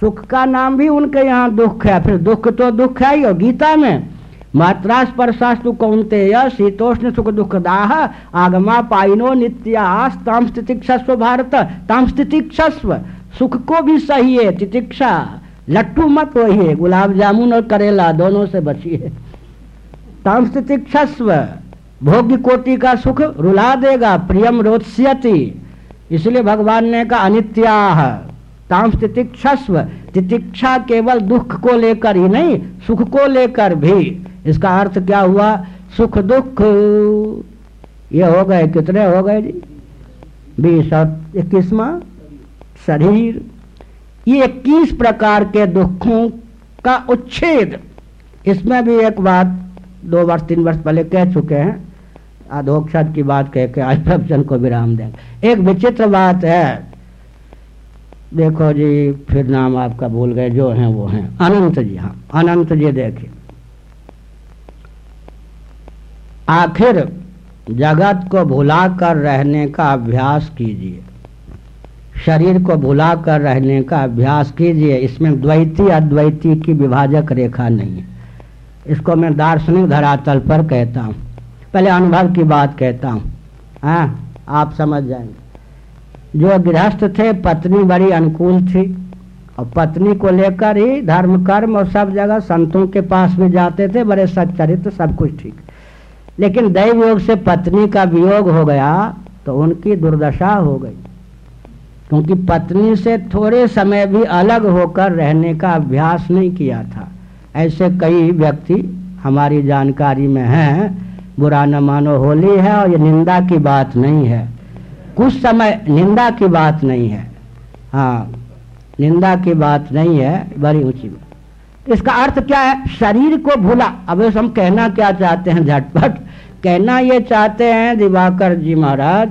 सुख का नाम भी उनके यहाँ दुख है, फिर दुख तो दुख है ही, और गीता में। मात्रा स्पर्शास्तु कौनते शीतोष्ण सुख दुख दाह आगमा पाइनो नित्यास ताम स्थितिक्षस्व भारत ताम स्थितिक्षस्व सुख को भी सही है, तितिक्षा। लट्टू मत वही है गुलाब जामुन और करेला दोनों से बची ताम स्थितिक्षस्व भोग्य कोटि का सुख रुला देगा, प्रियम रोत्स्यति। इसलिए भगवान ने कहा अनित्या ताम तितिक्षा केवल दुख को लेकर ही नहीं, सुख को लेकर भी। इसका अर्थ क्या हुआ? सुख दुख। ये हो गए कितने हो गए जी? बीस और इक्कीसवा शरीर। ये इक्कीस प्रकार के दुखों का उच्छेद। इसमें भी एक बात दो वर्ष, तीन वर्ष पहले कह चुके हैं। अधोक्षद की बात कह के आज प्रवचन को विराम देंगे। एक विचित्र बात है। देखो जी, फिर नाम आपका भूल गए, जो हैं वो हैं। अनंत जी हाँ अनंत जी देखिए। आखिर जगत को भुला कर रहने का अभ्यास कीजिए। शरीर को भुला कर रहने का अभ्यास कीजिए। इसमें द्वैती अद्वैती की विभाजक रेखा नहीं है। इसको मैं दार्शनिक धरातल पर कहता हूँ। पहले अनुभव की बात कहता हूँ। हाँ आप समझ जाएँगे। जो गृहस्थ थे, पत्नी बड़ी अनुकूल थी। और पत्नी को लेकर ही धर्म, कर्म और सब जगह संतों के पास भी जाते थे। बड़े सच्चरित्र सब कुछ ठीक। लेकिन दैव योग से पत्नी का वियोग हो गया तो उनकी दुर्दशा हो गई। क्योंकि पत्नी से थोड़े समय भी अलग होकर रहने का अभ्यास नहीं किया था। ऐसे कई व्यक्ति हमारी जानकारी में हैं, बुरा न मानो होली है और ये निंदा की बात नहीं है। कुछ समय निंदा की बात नहीं है। हाँ निंदा की बात नहीं है, बड़ी ऊँची इसका अर्थ क्या है? शरीर को भूला। अब हम कहना क्या चाहते हैं, झटपट। कहना ये चाहते हैं, दिवाकर जी महाराज,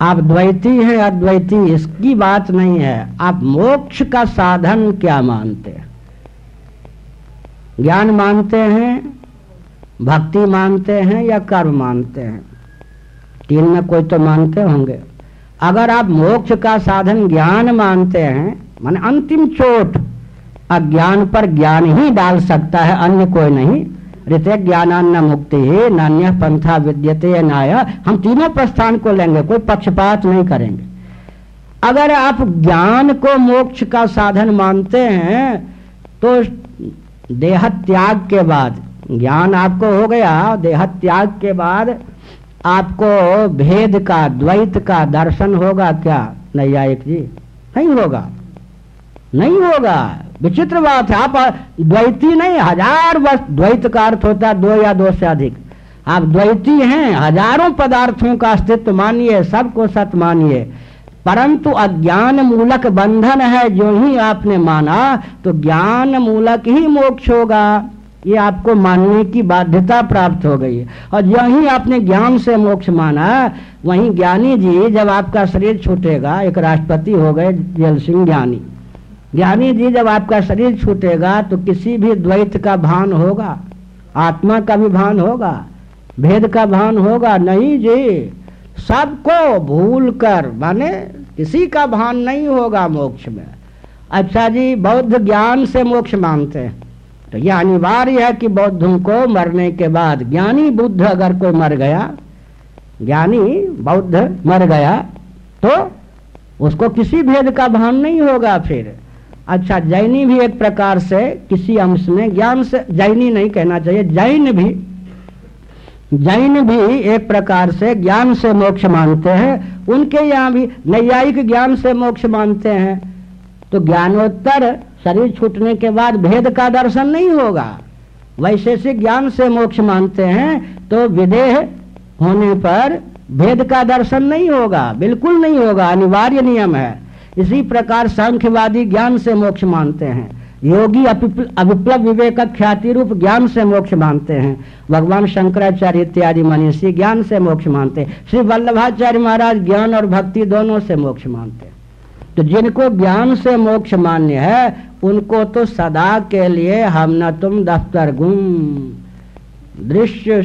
आप द्वैती हैं, अद्वैती, इसकी बात नहीं है। आप मोक्ष का साधन क्या मानते हैं? ज्ञान मानते हैं, भक्ति मानते हैं या कर्म मानते हैं? तीन में कोई तो मानते होंगे। अगर आप मोक्ष का साधन ज्ञान मानते हैं, मान अंतिम चोट, अज्ञान पर ज्ञान ही डाल सकता है, अन्य कोई नहीं। ऋत ज्ञानान्न मुक्ति, नान्य पंथा विद्यते नाय, हम तीनों प्रस्थान को लेंगे, कोई पक्षपात नहीं करेंगे। अगर आप ज्ञान को मोक्ष का साधन मानते हैं तो देह त्याग के बाद, ज्ञान आपको हो गया देह त्याग के बाद आपको भेद का, द्वैत का दर्शन होगा क्या? नैयायिक जी, नहीं होगा। नहीं होगा। विचित्र बात है। आप, द्वैती नहीं, हज़ार वर्ष, द्वैत का अर्थ होता है दो या दो से अधिक। आप द्वैती हैं, हज़ारों पदार्थों का अस्तित्व मानिए, सबको सत मानिए। परंतु अज्ञान मूलक बंधन है, जो ही आपने माना तो ज्ञान मूलक ही मोक्ष होगा। ये आपको मानने की बाध्यता प्राप्त हो गई और यही आपने ज्ञान से मोक्ष माना, वहीं ज्ञानी जी, जब आपका शरीर छूटेगा, एक राष्ट्रपति हो गए जल सिंह ज्ञानी। ज्ञानी जी, जब आपका शरीर छूटेगा तो किसी भी द्वैत का भान होगा, आत्मा का भी भान होगा, भेद का भान होगा। नहीं जी, सबको भूल कर माने किसी का भान नहीं होगा मोक्ष में। अच्छा जी, बौद्ध ज्ञान से मोक्ष मानते हैं। तो यह अनिवार्य है कि बौद्धों को मरने के बाद, ज्ञानी बुद्ध अगर कोई मर गया, ज्ञानी बौद्ध मर गया तो उसको किसी भेद का भान नहीं होगा फिर। अच्छा जैनी भी एक प्रकार से किसी अंश में ज्ञान से जैनी नहीं कहना चाहिए, जैन भी जैन भी एक प्रकार से ज्ञान से मोक्ष मानते हैं। उनके यहाँ भी नैयायिक ज्ञान से मोक्ष मानते हैं। तो ज्ञानोत्तर शरीर छूटने के बाद भेद का दर्शन नहीं होगा। वैशेषिक ज्ञान से मोक्ष मानते हैं तो विदेह होने पर भेद का दर्शन नहीं होगा। बिल्कुल नहीं होगा। अनिवार्य नियम है। इसी प्रकार सांख्यवादी ज्ञान से मोक्ष मानते हैं। योगी अविप्लव विवेक ख्याति रूप ज्ञान से मोक्ष मानते हैं। भगवान शंकराचार्य इत्यादि मनीषी ज्ञान से मोक्ष मानते हैं। श्री वल्लभाचार्य महाराज ज्ञान और भक्ति दोनों से मोक्ष मानते हैं। तो जिनको ज्ञान से मोक्ष मान्य है, उनको तो सदा के लिए हम न तुम दफ्तर गुम। दृश्य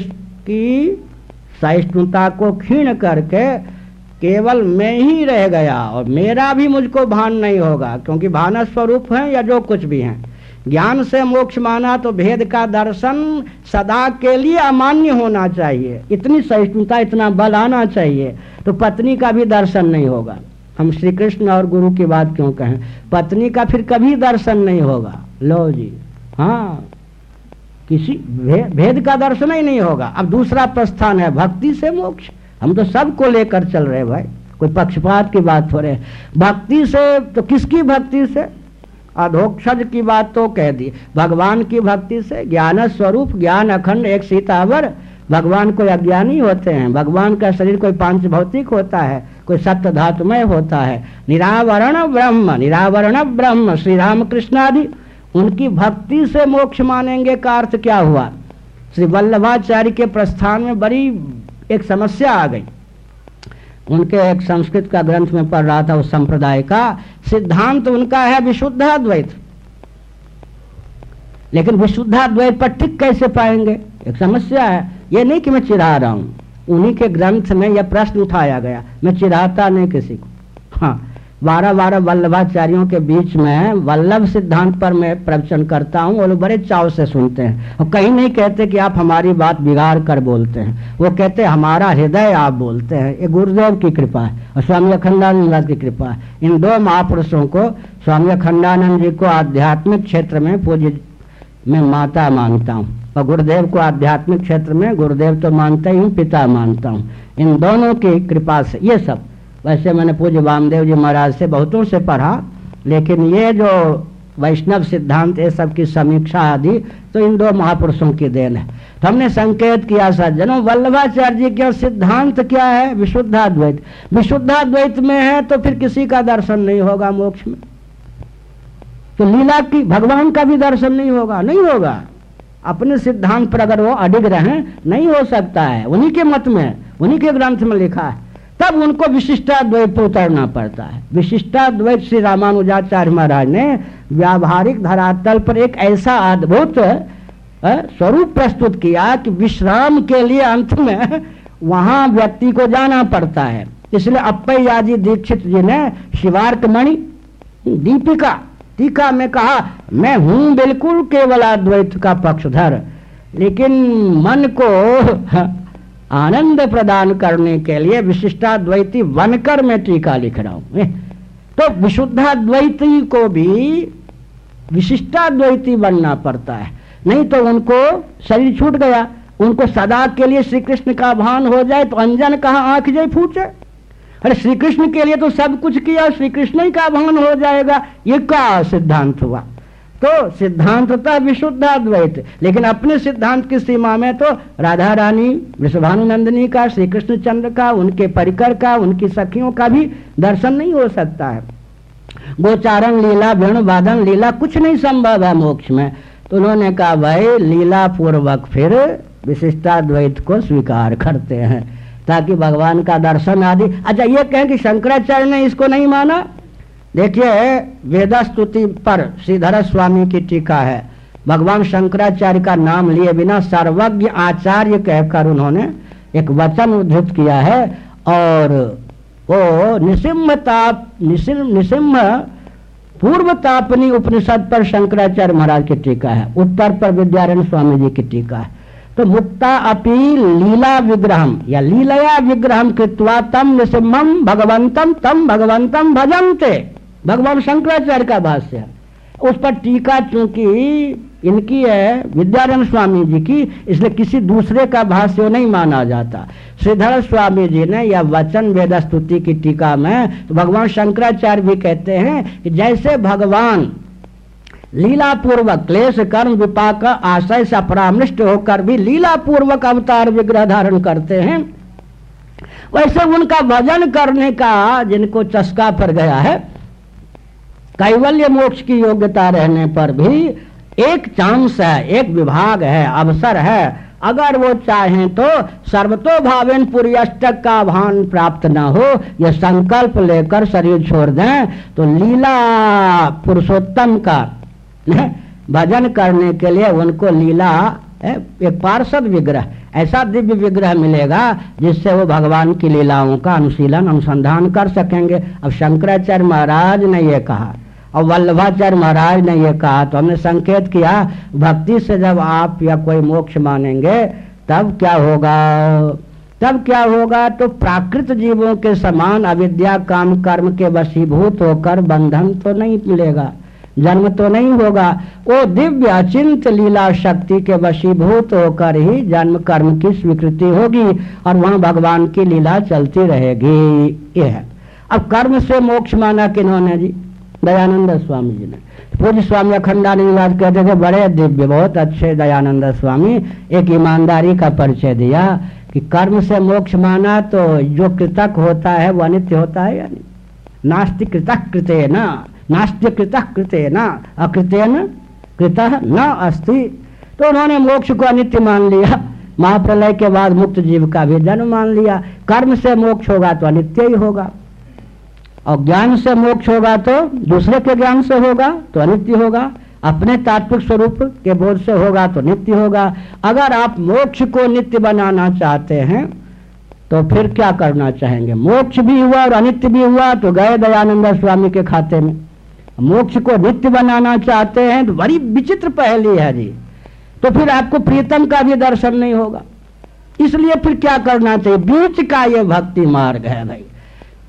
की सहिष्णुता को क्षीण करके केवल मैं ही रह गया और मेरा भी मुझको भान नहीं होगा क्योंकि भान स्वरूप है या जो कुछ भी है। ज्ञान से मोक्ष माना तो भेद का दर्शन सदा के लिए अमान्य होना चाहिए। इतनी सहिष्णुता इतना बल आना चाहिए तो पत्नी का भी दर्शन नहीं होगा। हम श्री कृष्ण और गुरु की बात क्यों कहें? पत्नी का फिर कभी दर्शन नहीं होगा। लो जी। हाँ किसी भे, भेद का दर्शन ही नहीं होगा। अब दूसरा प्रस्थान है भक्ति से मोक्ष। हम तो सबको लेकर चल रहे भाई। कोई पक्षपात की बात हो रहे भक्ति से तो किसकी भक्ति से? अधोक्षज की बात तो कह दी। भगवान की भक्ति से। ज्ञान स्वरूप, ज्ञान अखंड, एक सीतावर। भगवान कोई अज्ञानी होते हैं। भगवान का शरीर कोई पाँच भौतिक होता है, कोई सत्य धातुमय होता है। निरावरण ब्रह्म निरावरण ब्रह्म श्री राम कृष्णादि उनकी भक्ति से मोक्ष मानेंगे का अर्थ क्या हुआ? श्री वल्लभाचार्य के प्रस्थान में बड़ी एक समस्या आ गई। उनके एक संस्कृत का ग्रंथ में पढ़ रहा था उस संप्रदाय का, सिद्धांत उनका है विशुद्धाद्वैत। लेकिन विशुद्धाद्वैत पर टिक कैसे पाएँगे? एक समस्या है। ये नहीं कि मैं चिढ़ा रहा हूँ। उन्हीं के ग्रंथ में यह प्रश्न उठाया गया। मैं चिढ़ाता नहीं किसी को। हाँ बारह बारह वल्लभाचार्यों के बीच में वल्लभ सिद्धांत पर मैं प्रवचन करता हूँ, वो लोग बड़े चाव से सुनते हैं। और कहीं नहीं कहते कि आप हमारी बात बिगाड़ कर बोलते हैं। वो कहते हैं, हमारा हृदय आप बोलते हैं। ये गुरुदेव की कृपा है और स्वामी अखंडानंद की कृपा है। इन दो महापुरुषों को स्वामी अखंडानंद जी को आध्यात्मिक क्षेत्र में पूज्य मैं माता मानता हूँ और गुरुदेव को आध्यात्मिक क्षेत्र में गुरुदेव तो मानता ही हूँ, पिता मानता हूँ। इन दोनों की कृपा से, ये सब। वैसे मैंने पूज्य वामदेव जी महाराज से बहुतों से पढ़ा, लेकिन ये जो वैष्णव सिद्धांत, ये सब की समीक्षा आदि तो इन दो महापुरुषों की देन है। तो हमने संकेत किया, सज्जनों, वल्लभाचार्य जी का सिद्धांत क्या है? विशुद्धाद्वैत। विशुद्धाद्वैत में है तो फिर किसी का दर्शन नहीं होगा मोक्ष में। तो लीला की, भगवान का भी दर्शन नहीं होगा? नहीं होगा। अपने सिद्धांत पर अगर वो अडिग रहे, नहीं हो सकता है। उन्हीं के मत में उन्हीं के ग्रंथ में लिखा है। तब उनको विशिष्टाद्वैत पर उतरना पड़ता है। विशिष्टाद्वैत श्री रामानुजाचार्य महाराज ने व्यावहारिक धरातल पर एक ऐसा अद्भुत स्वरूप प्रस्तुत किया कि विश्राम के लिए अंत में वहाँ व्यक्ति को जाना पड़ता है। इसलिए अप्पयाजी दीक्षित जी ने शिवार्क मणि दीपिका, टीका में कहा, मैं हूँ बिल्कुल केवल अद्वैत का पक्षधर, लेकिन मन को आनंद प्रदान करने के लिए विशिष्टाद्वैती बनकर मैं टीका लिख रहा हूँ तो विशुद्धाद्वैती को भी विशिष्टाद्वैती बनना पड़ता है। नहीं तो उनको शरीर छूट गया, उनको सदा के लिए श्री कृष्ण का भान हो जाए तो अंजन कहा आँख जाए फूटे? अरे श्री कृष्ण के लिए तो सब कुछ किया श्री कृष्ण ही का भान हो जाएगा, ये का सिद्धांत हुआ? तो सिद्धांत सिद्धांतता विशुद्धाद्वैत। लेकिन अपने सिद्धांत की सीमा में तो राधा रानी विश्वानुनंदनी का श्री कृष्ण चंद्र का, उनके परिकर का, उनकी सखियों का भी दर्शन नहीं हो सकता है। गोचारण लीला, वेणु वादन लीला कुछ नहीं संभव है मोक्ष में। तो उन्होंने कहा, भाई लीला पूर्वक फिर विशिष्टाद्वैत को स्वीकार करते हैं, ताकि भगवान का दर्शन आदि अच्छा ये कहें कि शंकराचार्य ने इसको नहीं माना? देखिए, वेदा स्तुति पर श्रीधर स्वामी की टीका है। भगवान शंकराचार्य का नाम लिए बिना सर्वज्ञ आचार्य कहकर उन्होंने एक वचन उद्धृत किया है और वो निसिम्ह ताप निसिम्ह पूर्व तापनी उपनिषद पर शंकराचार्य महाराज की टीका है। उत्तर पर विद्यारण स्वामी जी की टीका है। तो मुक्ता अपी लीला विग्रहम, या लीलया विग्रहम कृत्वा तम निसिम्हम भगवंतम, तम भगवंतम भजनते। भगवान शंकराचार्य का भाष्य है। उस पर टीका चूँकि इनकी है विद्यारण स्वामी जी की, इसलिए किसी दूसरे का भाष्य नहीं माना जाता। श्रीधर स्वामी जी ने यह वचन वेद स्तुति की टीका में तो भगवान शंकराचार्य भी कहते हैं कि जैसे भगवान लीला पूर्वक क्लेश, कर्म, विपाक, आशय से अपरामृष्ट होकर भी लीला पूर्वक अवतार विग्रह धारण करते हैं, वैसे उनका भजन करने का जिनको चस्का पर गया है कैवल्य मोक्ष की योग्यता रहने पर भी एक चांस है, एक विभाग है, अवसर है। अगर वो चाहें तो सर्वतो भावेन पुर्यष्टक का भान प्राप्त न हो, ये संकल्प लेकर शरीर छोड़ दें तो लीला पुरुषोत्तम का भजन करने के लिए उनको लीला एक पार्षद विग्रह, ऐसा दिव्य विग्रह मिलेगा जिससे वो भगवान की लीलाओं का अनुशीलन, अनुसंधान कर सकेंगे। अब शंकराचार्य महाराज ने ये कहा और वल्लभाचार्य महाराज ने यह कहा तो हमने संकेत किया, भक्ति से जब आप या कोई मोक्ष मानेंगे, तब क्या होगा? तब क्या होगा? तो प्राकृत जीवों के समान अविद्या, काम, कर्म के वशीभूत होकर बंधन तो नहीं मिलेगा, जन्म तो नहीं होगा। वो दिव्य अचिंत लीला शक्ति के वशीभूत होकर ही जन्म, कर्म की स्वीकृति होगी और वहाँ भगवान की लीला चलती रहेगी। यह अब कर्म से मोक्ष माना किन्होंने जी? दयानंद स्वामी जी ने। पूज्य स्वामी अखंडानंद कहते थे, बड़े दिव्य, बहुत अच्छे दयानंद स्वामी, एक ईमानदारी का परिचय दिया कि कर्म से मोक्ष माना तो जो कृतक होता है, वो अनित्य होता है या नहीं? नास्ति कृतक कृत्य न नास्त्य कृतक कृत्य न अकृत्य न कृत न अस्थि तो उन्होंने मोक्ष को अनित्य मान लिया। महाप्रलय के बाद मुक्त जीव का भी जन्म मान लिया। कर्म से मोक्ष होगा तो अनित्य ही होगा। और ज्ञान से मोक्ष होगा तो दूसरे के ज्ञान से होगा तो अनित्य होगा। अपने तात्विक स्वरूप के बोध से होगा तो नित्य होगा। अगर आप मोक्ष को नित्य बनाना चाहते हैं तो फिर क्या करना चाहेंगे? मोक्ष भी हुआ और अनित्य भी हुआ तो गए दयानंद स्वामी के खाते में। मोक्ष को नित्य बनाना चाहते हैं तो बड़ी विचित्र पहली है जी। तो फिर आपको प्रीतम का भी दर्शन नहीं होगा। इसलिए फिर क्या करना चाहिए? बीच का ये भक्ति मार्ग है भाई।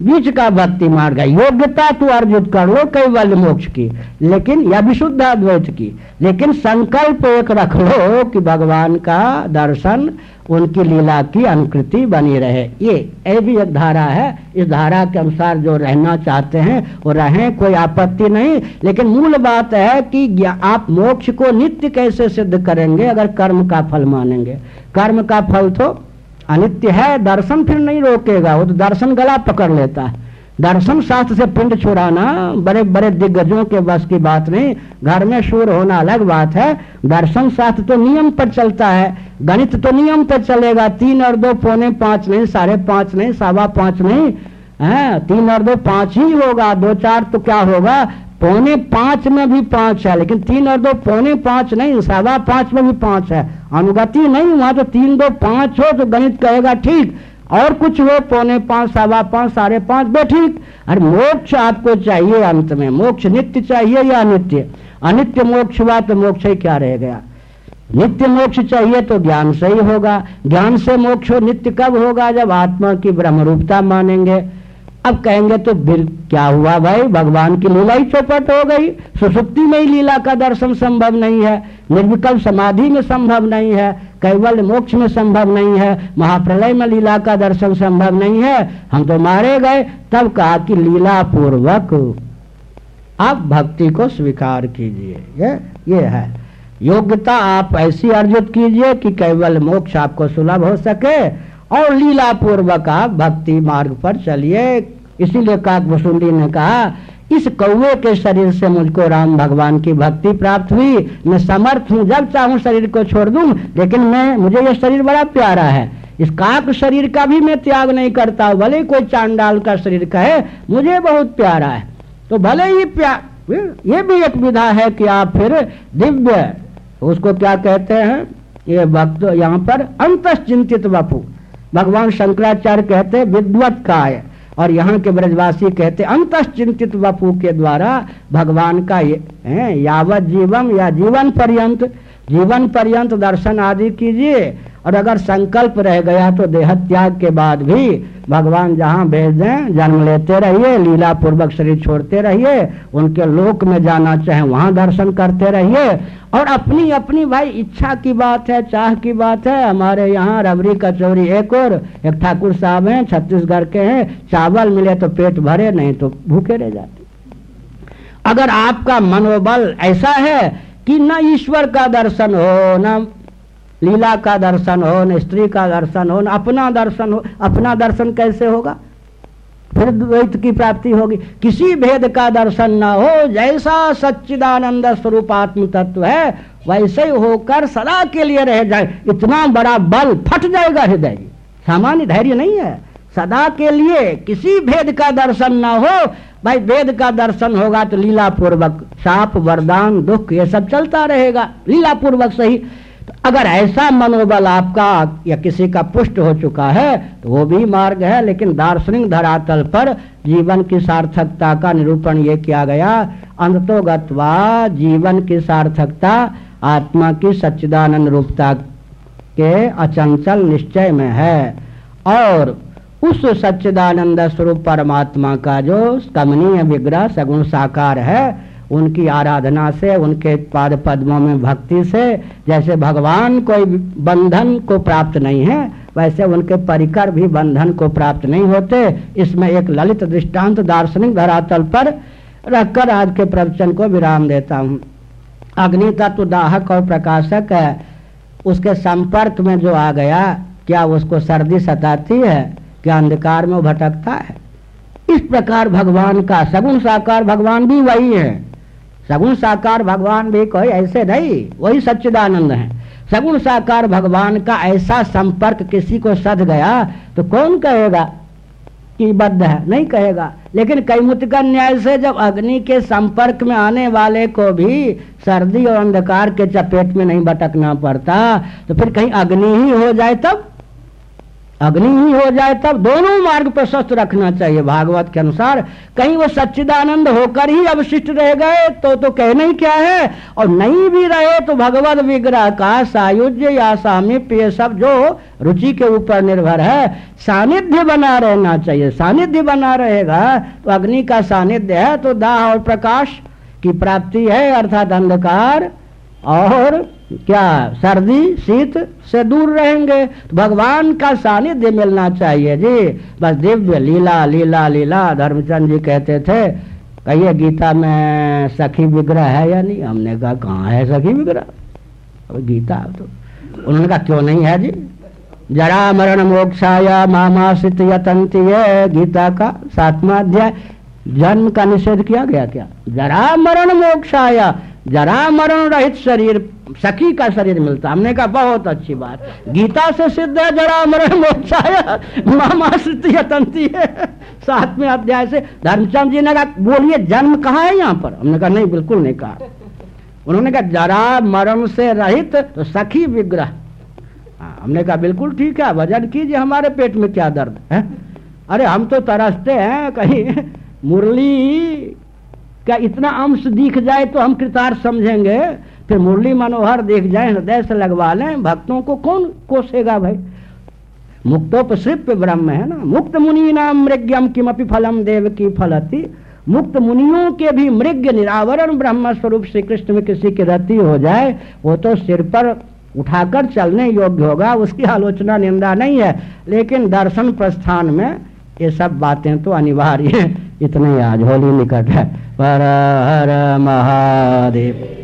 बीच का भक्ति मार्ग है। योग्यता तू अर्जित कर लो कैवल्य मोक्ष की। लेकिन या विशुद्ध अद्वैत की। लेकिन संकल्प एक रख लो कि भगवान का दर्शन, उनकी लीला की अनुकृति बनी रहे। ये ये भी एक धारा है। इस धारा के अनुसार जो रहना चाहते हैं, वो रहें, कोई आपत्ति नहीं। लेकिन मूल बात है कि आप मोक्ष को नित्य कैसे सिद्ध करेंगे, अगर कर्म का फल मानेंगे? कर्म का फल तो अनित्य है, दर्शन फिर नहीं रोकेगा, वो तो दर्शन गला पकड़ लेता है। दर्शन शास्त्र से पिंड छुड़ाना, बड़े बड़े दिग्गजों के बस की बात नहीं, घर में शूर होना अलग बात है। दर्शन शास्त्र तो नियम पर चलता है, गणित तो नियम पर चलेगा, तीन और दो पौने पाँच नहीं, साढ़े पाँच नहीं, सवा पाँच नहीं, है, तीन और दो पाँच ही होगा, दो चार तो क्या होगा पौने पाँच में भी पाँच है, लेकिन तीन और दो पौने पाँच नहीं सवा पाँच में भी पाँच है। अनुगति नहीं, वहाँ तो तीन दो पाँच हो तो गणित कहेगा ठीक। और कुछ हो, पौने पाँच सवा पाँच, साढ़े पाँच बे ठीक। अरे मोक्ष आपको चाहिए अंत में, मोक्ष नित्य चाहिए या अनित्य? अनित्य मोक्ष हुआ तो मोक्ष ही क्या रह गया? नित्य मोक्ष चाहिए तो ज्ञान से ही होगा। ज्ञान से मोक्ष हो, नित्य कब होगा? जब आत्मा की ब्रह्मरूपता मानेंगे। अब कहेंगे तो फिर क्या हुआ भाई? भगवान की लीला ही चौपट हो गई। सुसुप्ति में ही लीला का दर्शन संभव नहीं है। निर्विकल्प समाधि में संभव नहीं है। कैवल मोक्ष में संभव नहीं है। महाप्रलय में लीला का दर्शन संभव नहीं है। हम तो मारे गए। तब कहा कि लीला पूर्वक आप भक्ति को स्वीकार कीजिए। ये ये है। योग्यता आप ऐसी अर्जित कीजिए कि केवल मोक्ष आपको सुलभ हो सके। और लीला पूर्वक आप भक्ति मार्ग पर चलिए। इसीलिए काक वसुंडी ने कहा, इस कौवे के शरीर से मुझको राम भगवान की भक्ति प्राप्त हुई। मैं समर्थ हूँ, जब चाहूँ शरीर को छोड़ दूँ, लेकिन मैं, मुझे यह शरीर बड़ा प्यारा है। इस काक शरीर का भी मैं त्याग नहीं करता भले कोई चांडाल का शरीर का है मुझे बहुत प्यारा है। तो भले ही प्यार ये भी एक विधा है कि आप फिर दिव्य, उसको क्या कहते हैं? ये भक्त यहाँ पर अंत चिंतित बापू भगवान शंकराचार्य कहते विद्वत काय? और यहाँ के ब्रजवासी कहते अंत चिंतित वपू के द्वारा भगवान का है, यावत जीवम या जीवन पर्यंत। जीवन पर्यंत दर्शन आदि कीजिए, और अगर संकल्प रह गया तो देह त्याग के बाद भी भगवान जहाँ भेज दें, जन्म लेते रहिए लीला पूर्वक शरीर छोड़ते रहिए, उनके लोक में जाना चाहे, वहाँ दर्शन करते रहिए। और अपनी अपनी भाई, इच्छा की बात है, चाह की बात है, हमारे यहाँ रबरी कचौरी एक और, एक ठाकुर साहब हैं, छत्तीसगढ़ के हैं, चावल मिले तो पेट भरे, नहीं तो भूखे रह जाते। अगर आपका मनोबल ऐसा है कि न ईश्वर का दर्शन हो, न लीला का दर्शन हो, न स्त्री का दर्शन हो, न अपना दर्शन हो, अपना दर्शन कैसे होगा? फिर द्वैत की प्राप्ति होगी। किसी भेद का दर्शन न हो, जैसा सच्चिदानंद स्वरूप आत्म तत्व है, वैसे होकर सदा के लिए रह जाए। इतना बड़ा बल फट जाएगा हृदय। सामान्य धैर्य नहीं है। सदा के लिए किसी भेद का दर्शन न हो, भाई वेद का दर्शन होगा तो लीला पूर्वक साप, वरदान, दुख, ये सब चलता रहेगा। लीला पूर्वक सही। तो अगर ऐसा मनोबल आपका या किसी का पुष्ट हो चुका है तो वो भी मार्ग है, लेकिन दार्शनिक धरातल पर जीवन की सार्थकता का निरूपण ये किया गया। अंतोगत्वा जीवन की सार्थकता, आत्मा की सच्चिदानंद रूपता के अचंचल निश्चय में है। और उस सच्चिदानंद स्वरूप परमात्मा का जो कमनीय विग्रह सगुण साकार है, उनकी आराधना से, उनके पाद पद्मों में भक्ति से, जैसे भगवान कोई बंधन को प्राप्त नहीं है, वैसे उनके परिकर भी बंधन को प्राप्त नहीं होते। इसमें एक ललित दृष्टांत दार्शनिक धरातल पर रखकर आज के प्रवचन को विराम देता हूँ। अग्नि तत्व दाहक और प्रकाशक है। उसके संपर्क में जो आ गया, क्या उसको सर्दी सताती है? क्या अंधकार में भटकता है। इस प्रकार भगवान का सगुण साकार भगवान भी वही है। सगुण साकार भगवान भी कोई ऐसे नहीं, वही सच्चिदानंद है। सगुण साकार भगवान का ऐसा संपर्क किसी को सद गया तो कौन कहेगा कि बद्ध है? नहीं कहेगा। लेकिन कैमुत का न्याय से जब अग्नि के संपर्क में आने वाले को भी सर्दी और अंधकार के चपेट में नहीं भटकना पड़ता तो फिर कहीं अग्नि ही हो जाए तब? अग्नि ही हो जाए, तब दोनों मार्ग प्रशस्त रखना चाहिए। भागवत के अनुसार, कहीं वो सच्चिदानंद होकर ही अवशिष्ट रह गए तो तो कहना ही क्या है? और नहीं भी रहे तो भगवत विग्रह का सायुज्य या सामिप्य ये सब जो रुचि के ऊपर निर्भर है, सानिध्य बना रहना चाहिए। सानिध्य बना रहेगा तो अग्नि का सानिध्य है तो दाह और प्रकाश की प्राप्ति है, अर्थात अंधकार और क्या सर्दी, शीत से दूर रहेंगे? तो भगवान का सानिध्य मिलना चाहिए। जी, बस दिव्य लीला लीला लीला, धर्मचंद जी कहते थे। कहिए, गीता में सखी विग्रह है या नहीं? हमने कहा, कहाँ है सखी विग्रह? अब गीता तो उन्होंने कहा, क्यों नहीं है जी? जरा मरण मोक्षाया मामा सित यतंती है गीता का सातवा अध्याय। जन्म का निषेध किया गया क्या? जरा मरण मोक्षाया, जरा मरण रहित शरीर। सखी का शरीर मिलता हमने कहा बहुत अच्छी बात। गीता से सिद्ध है जरा मरण मोक्षाया मामा तंती है। सातवें अध्याय से धर्मचंद जी ने कहा बोलिए जन्म कहा है यहाँ पर? हमने कहा नहीं बिल्कुल नहीं कहा। उन्होंने कहा जरा मरण से रहित तो सखी विग्रह। हाँ, हमने कहा बिल्कुल ठीक है वज़न कीजिए हमारे पेट में क्या दर्द है? अरे हम तो तरसते हैं कहीं मुरली का इतना अंश दिख जाए तो हम कृतार्थ समझेंगे। फिर मुरली मनोहर देख जाए, हृदय से लगवा लें, भक्तों को कौन कोसेगा भाई? मुक्तोपसृप ब्रह्म है ना? मुक्त मुनि नाम मृग्यम किमपि फलम देव की फलती। मुक्त मुनियों के भी मृग निरावरण ब्रह्म स्वरूप श्री कृष्ण में किसी की रति हो जाए, वो तो सिर पर उठाकर चलने योग्य होगा, उसकी आलोचना निंदा नहीं है। लेकिन दर्शन प्रस्थान में ये सब बातें तो अनिवार्य है, इतने आज होली निकट है। पर हर महादेव।